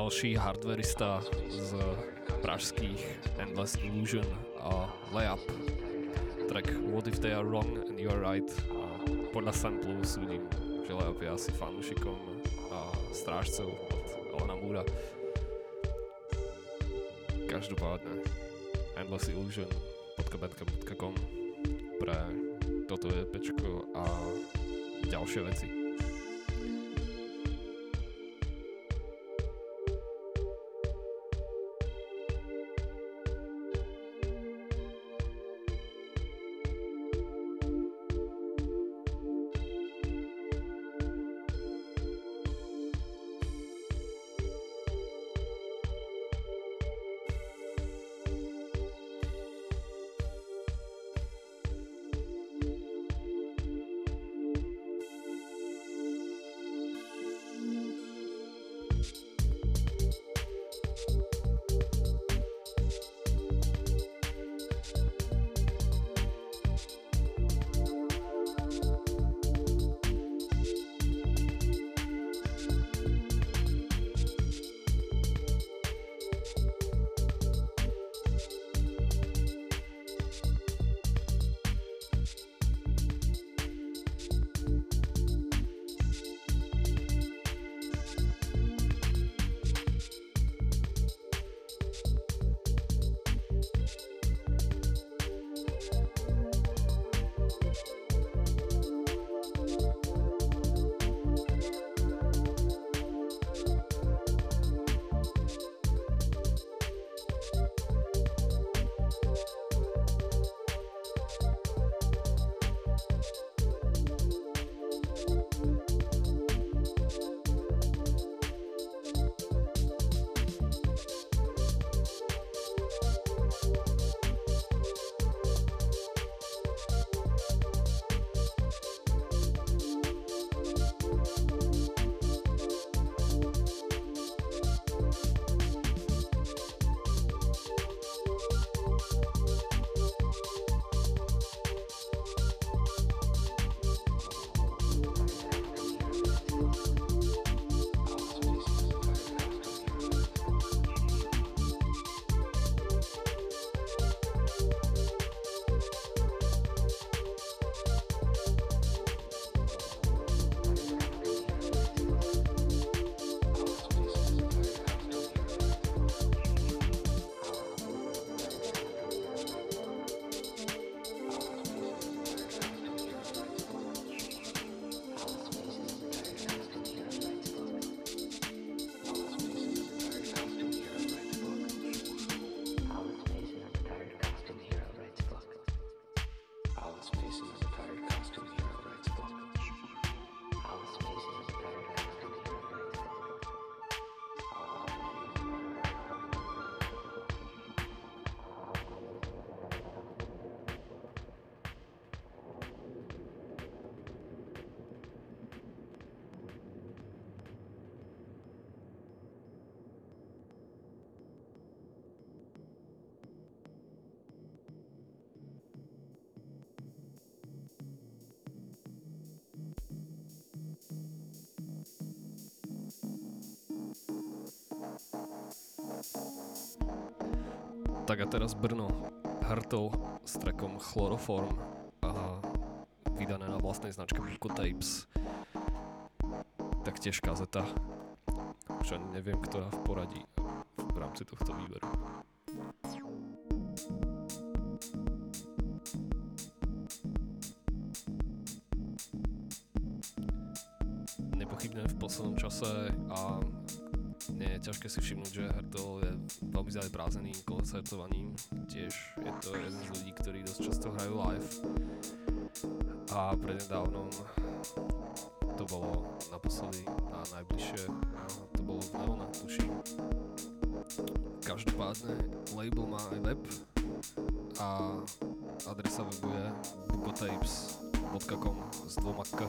Ďalší hardwareista z pražských Endless Illusion a Layup. Track What If They Are Wrong and You Are Right. A podľa samplu súdim, že Layup je asi fanúšikom a strážcov od Alana Moora. Každopádne Endless Illusion .bandcamp.com pre toto EPčko a ďalšie veci. Tak a teraz Brno. Hrtl s trackom Chloroform a vydané na vlastnej značke Buko Tapes. Taktiež kazeta. Už ani neviem, ktorá v poradí v rámci tohto výberu. Nepochybne v poslednom čase a ťažké si všimnúť, že Hertel je veľmi zaneprázdnený koncertovaním. Tiež je to jeden z ľudí, ktorí dosť často hrajú live. A prednedávnom to bolo naposledy na najbližšie, a to bolo v Leona, tuším. Každopádne label má aj web a adresa webu je bukotapes.com s dvoma k.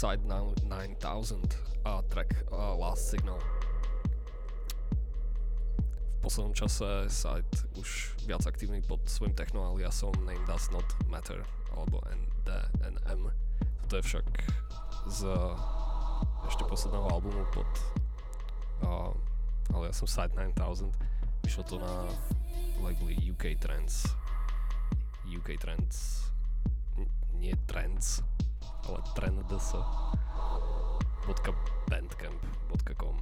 Side Now 9000 a track uh, Last Signal. V poslednom čase Side už viac aktívny pod svojim techno aliasom Name Does Not Matter alebo NDNM. Toto je však z ešte posledného albumu pod uh, aliasom Side 9000. Vyšlo to na labeli UK Trends. UK Trends. N- nie Trends, elektrendesa.bandcamp.com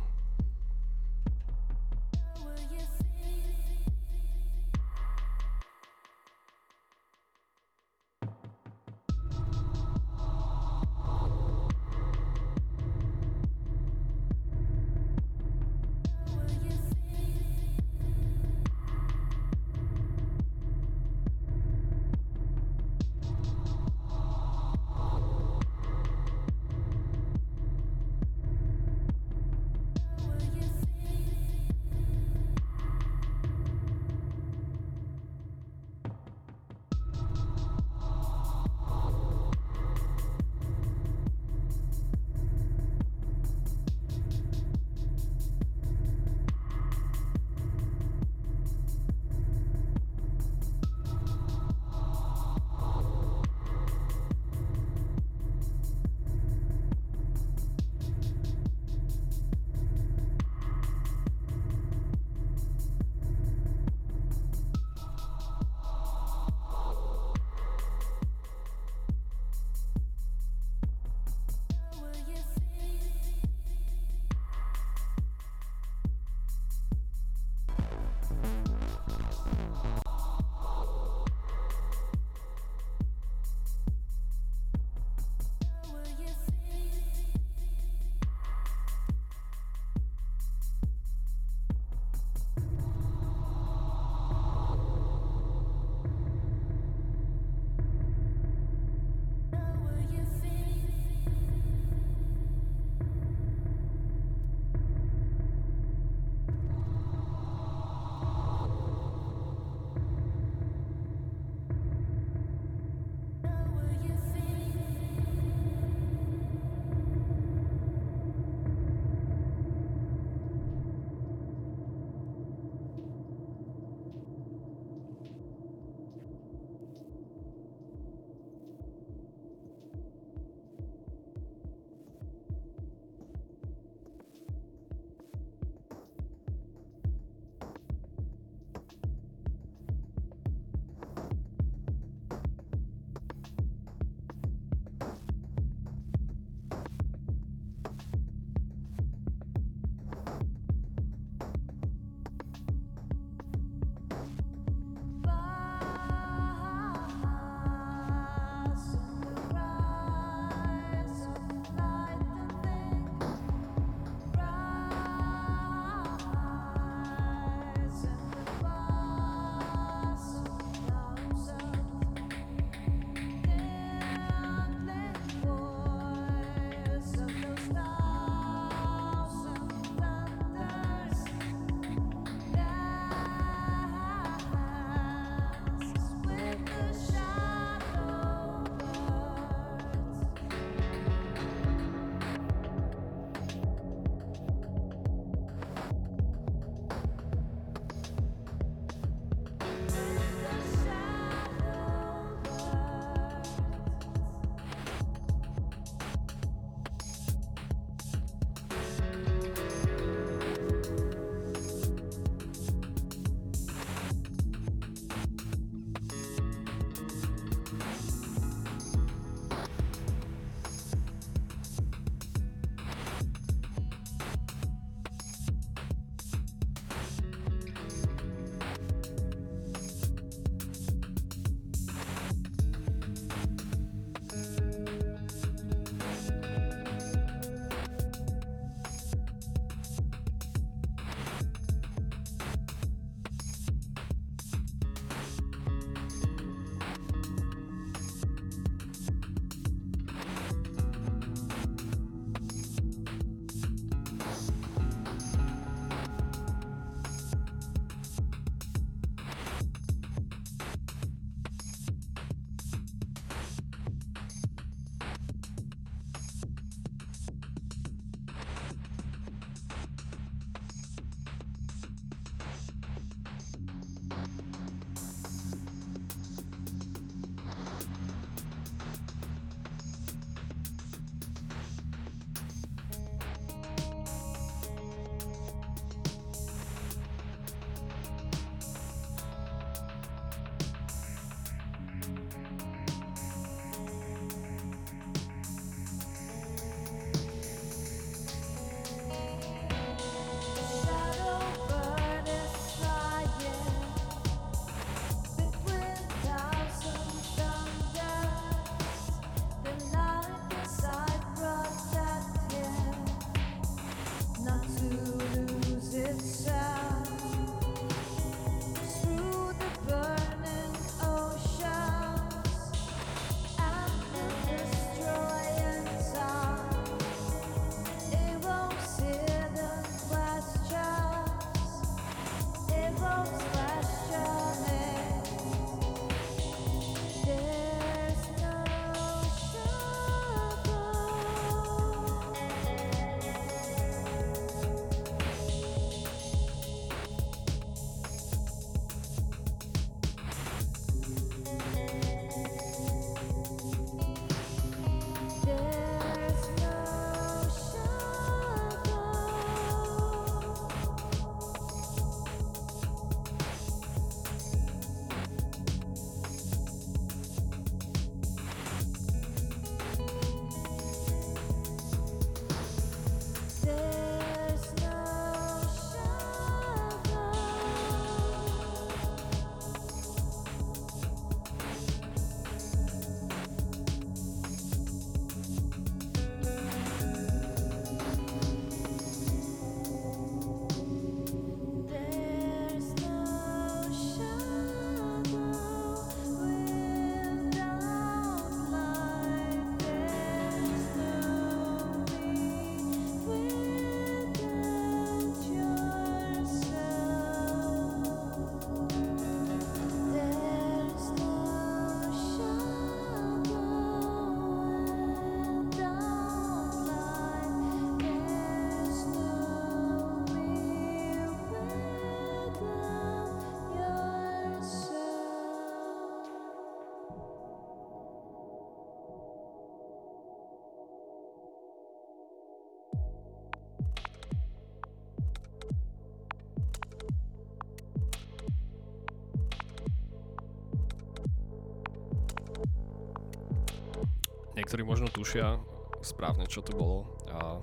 niektorí možno tušia správne, čo to bolo. A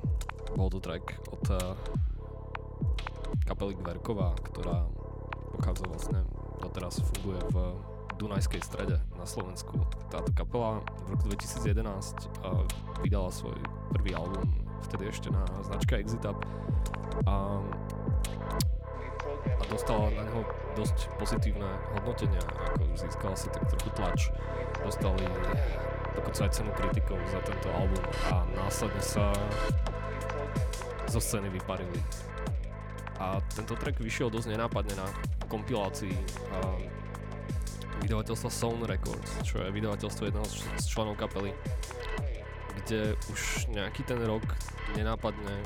bol to track od uh, kapely Gverková, ktorá pochádza vlastne, doteraz funguje v Dunajskej strede na Slovensku. Táto kapela v roku 2011 uh, vydala svoj prvý album, vtedy ešte na značke Exit Up. A, a dostala na neho dosť pozitívne hodnotenia, ako získala si tak trochu tlač. Dostali dokonca aj cenu kritikov za tento album a následne sa zo scény vyparili. A tento track vyšiel dosť nenápadne na kompilácii a vydavateľstva Sound Records, čo je vydavateľstvo jedného z členov kapely, kde už nejaký ten rok nenápadne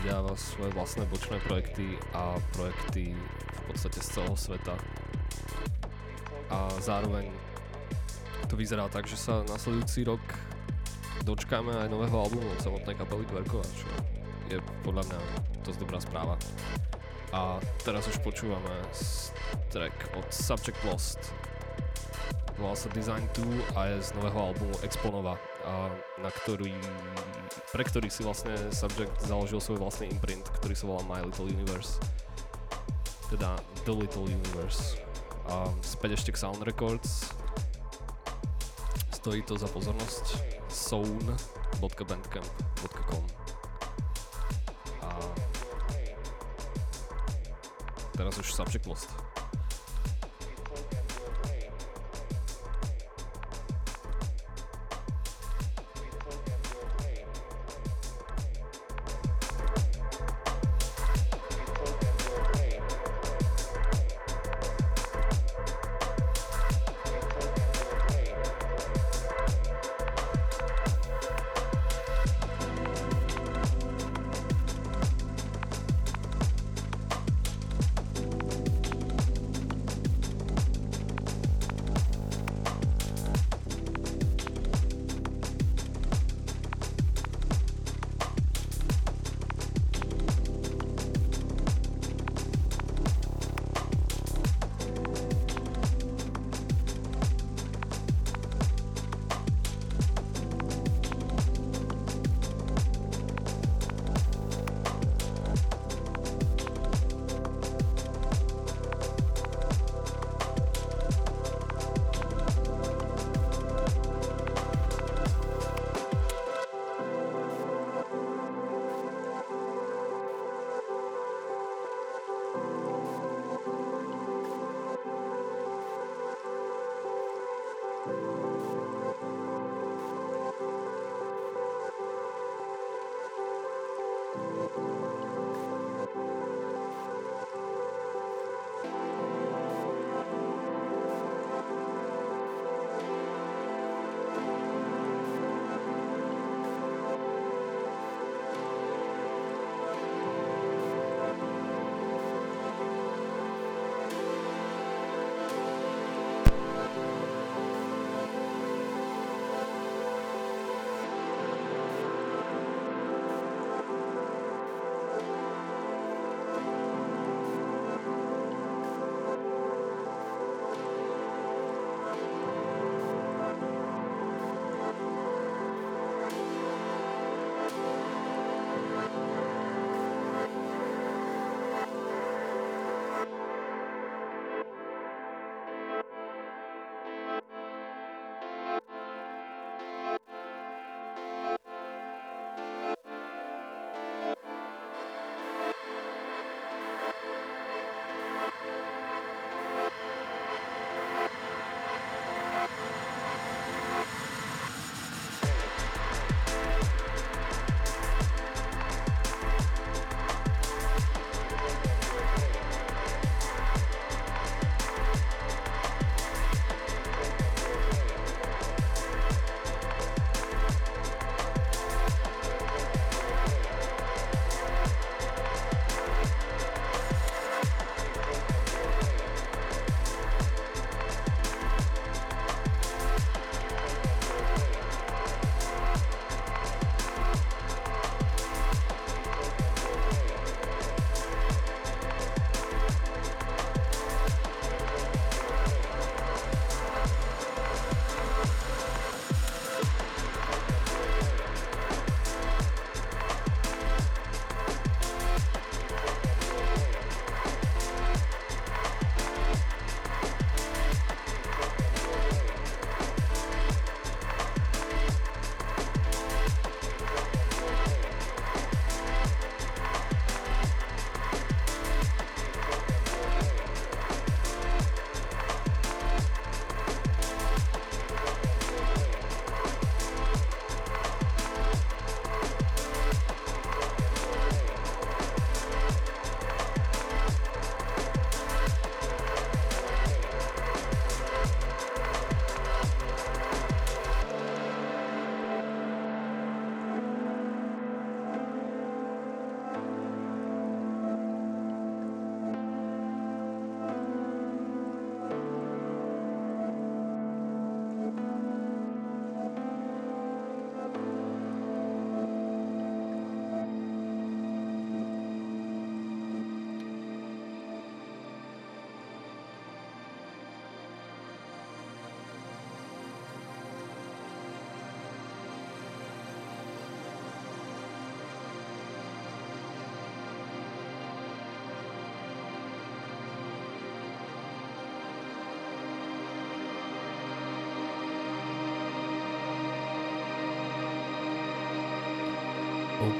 vydáva svoje vlastné bočné projekty a projekty v podstate z celého sveta. A zároveň to vyzerá tak, že sa nasledujúci rok dočkáme aj nového albumu od samotnej kapely Kverkova, čo je podľa mňa dosť dobrá správa. A teraz už počúvame track od Subject Lost. Volá sa Design 2 a je z nového albumu Exponova, a na ktorý, pre ktorý si vlastne Subject založil svoj vlastný imprint, ktorý sa volá My Little Universe. Teda The Little Universe. A späť ešte k Sound Records, stojí to za pozornosť soun.bandcamp.com a teraz už subject lost.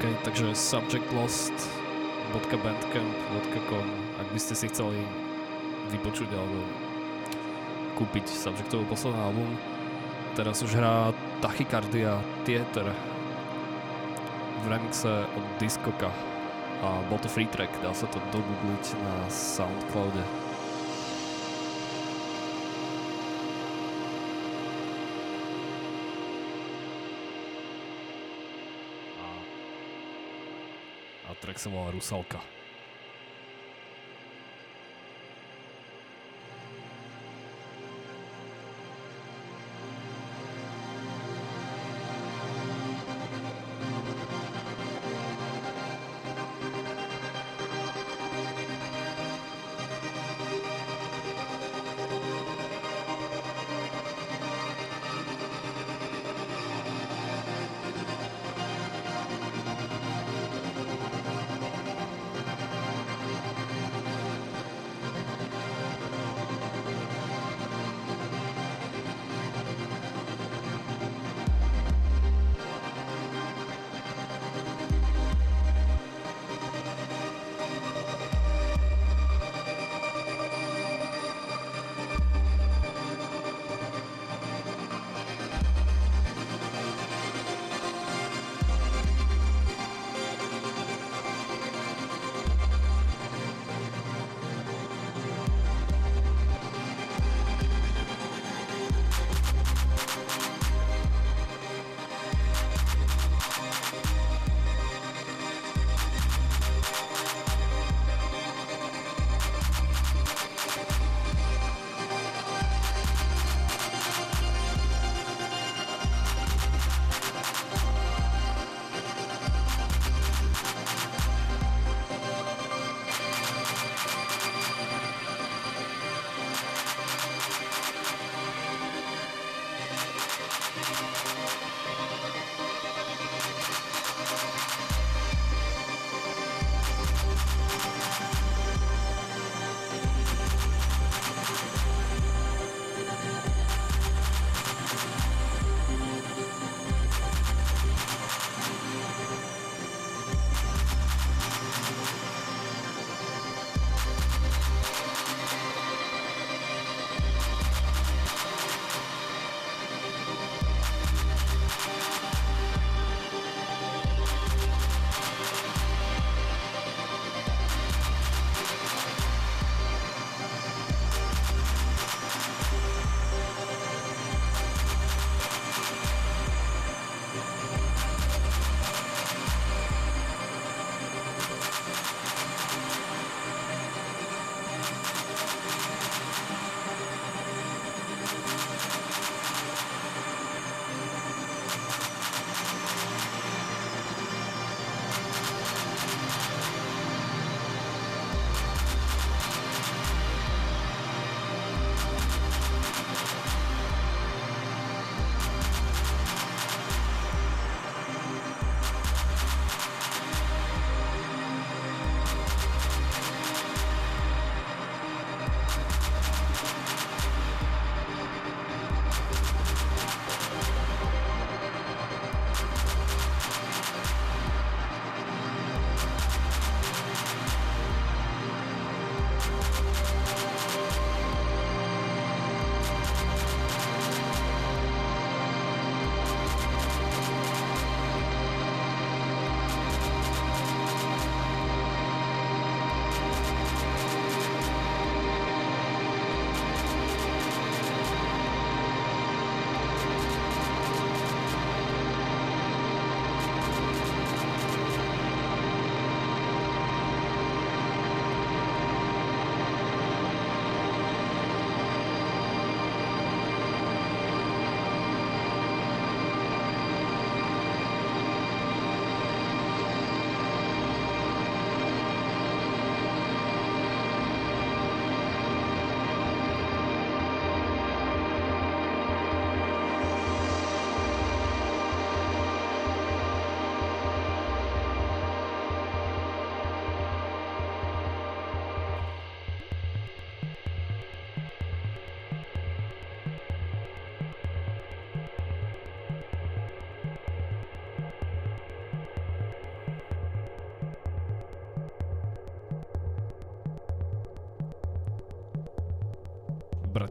OK, takže subjectlost.bandcamp.com ak by ste si chceli vypočuť alebo kúpiť Subjectovú posledný album. Teraz už hrá Tachycardia Theater v remixe od Discoka a bol to free track, dá sa to dogoogliť na Soundcloude. A track sa volá Rusalka.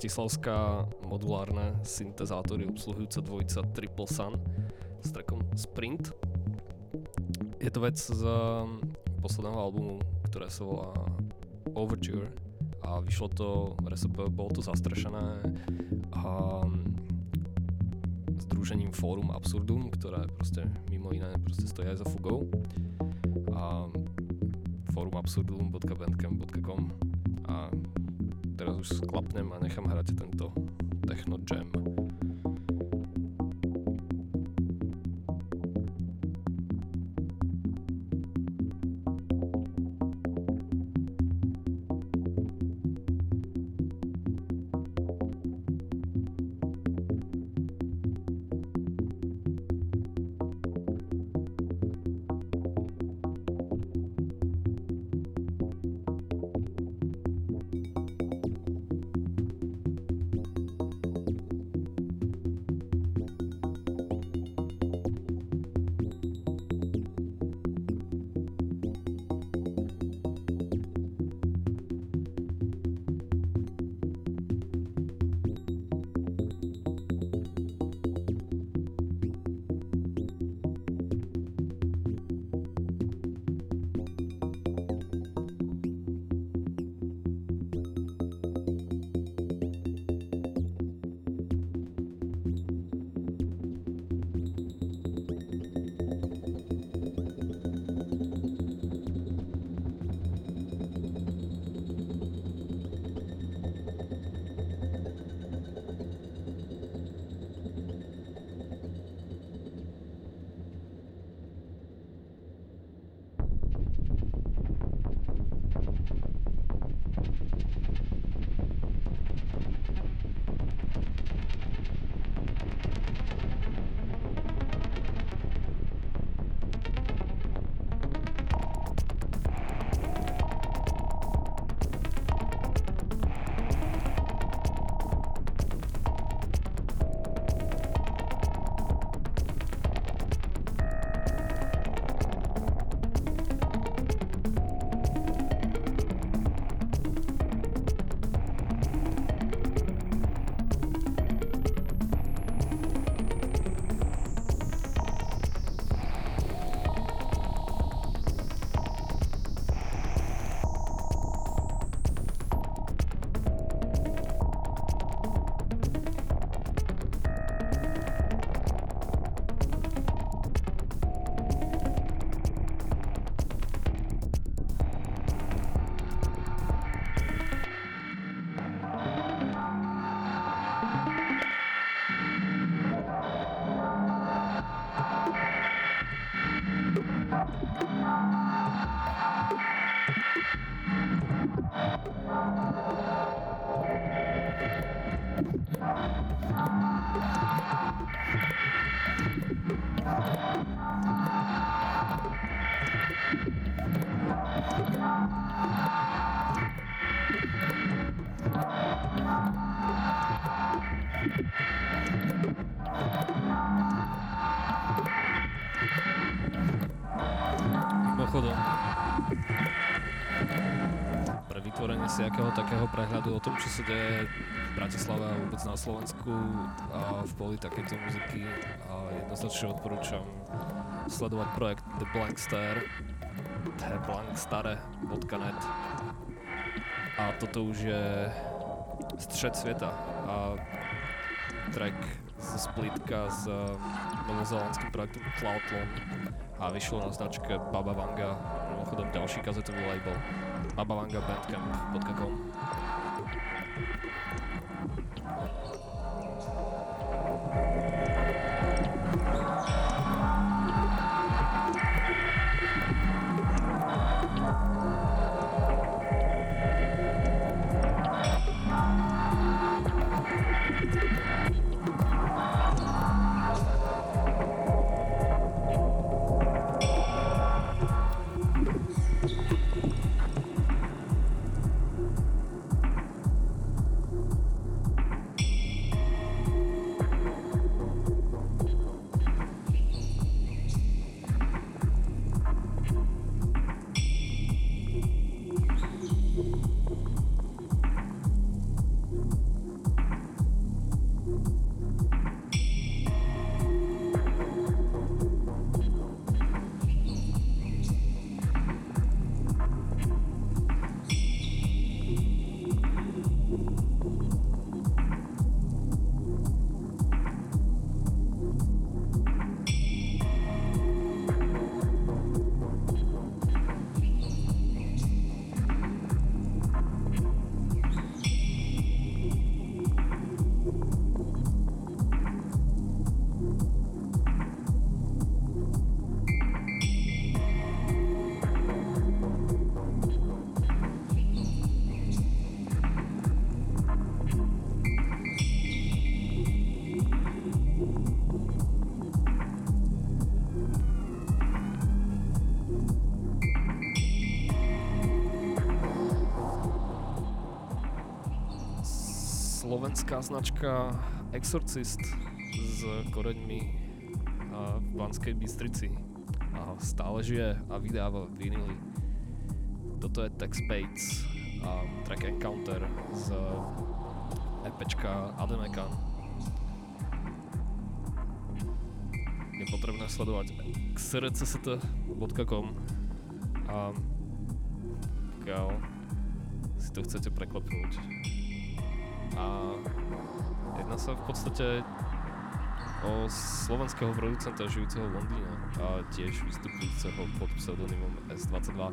Bratislavská modulárne syntezátory obsluhujúca dvojica Triple Sun s trackom Sprint. Je to vec z um, posledného albumu, ktoré sa volá Overture a vyšlo to, RSP, bolo to zastrešené a združením Forum Absurdum, ktoré proste mimo iné proste stojí aj za fugou a forumabsurdum.bandcamp.com a teraz už sklapnem a nechám hrať tento techno jam. Sa deje v Bratislave a vôbec na Slovensku a v poli takéto muziky. A jednoznačne odporúčam sledovať projekt The Blank Star theblankstare.net a toto už je střed světa. A track ze splitka s novozelandským projektom Cloudlon a vyšlo na značke Baba Vanga, mimochodom další kazetový label babavangabandcamp.com značka Exorcist s koreňmi v Banskej Bystrici a stále žije a vydáva vinily. Toto je Tex Bates a track Encounter z EPčka Ademekan. Je potrebné sledovať xrcst.com a pokiaľ si to chcete preklepnúť, a jedná sa v podstate o slovenského producenta žijúceho v Londýne a tiež vystupujúceho pod pseudonymom S22.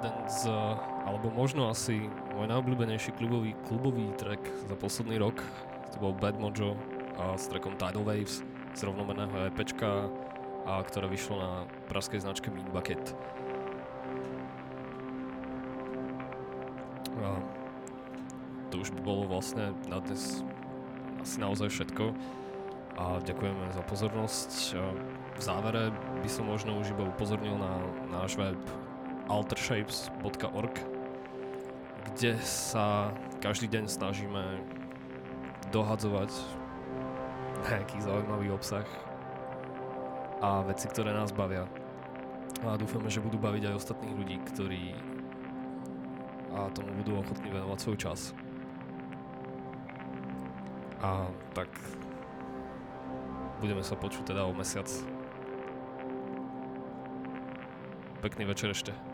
Jeden z, alebo možno asi môj najobľúbenejší klubový, klubový track za posledný rok. To bol Bad Mojo a s trackom Tidal Waves z rovnomeného EPčka, a ktoré vyšlo na pražskej značke Mean Bucket. A to už by bolo vlastne na dnes asi naozaj všetko a ďakujeme za pozornosť. V závere by som možno už iba upozornil na náš web altershapes.org, kde sa každý deň snažíme dohadzovať nejaký zaujímavý obsah a veci, ktoré nás bavia. A dúfame, že budú baviť aj ostatných ľudí, ktorí a tomu budú ochotní venovať svoj čas. A tak budeme sa počuť teda o mesiac. Pekný večer ešte.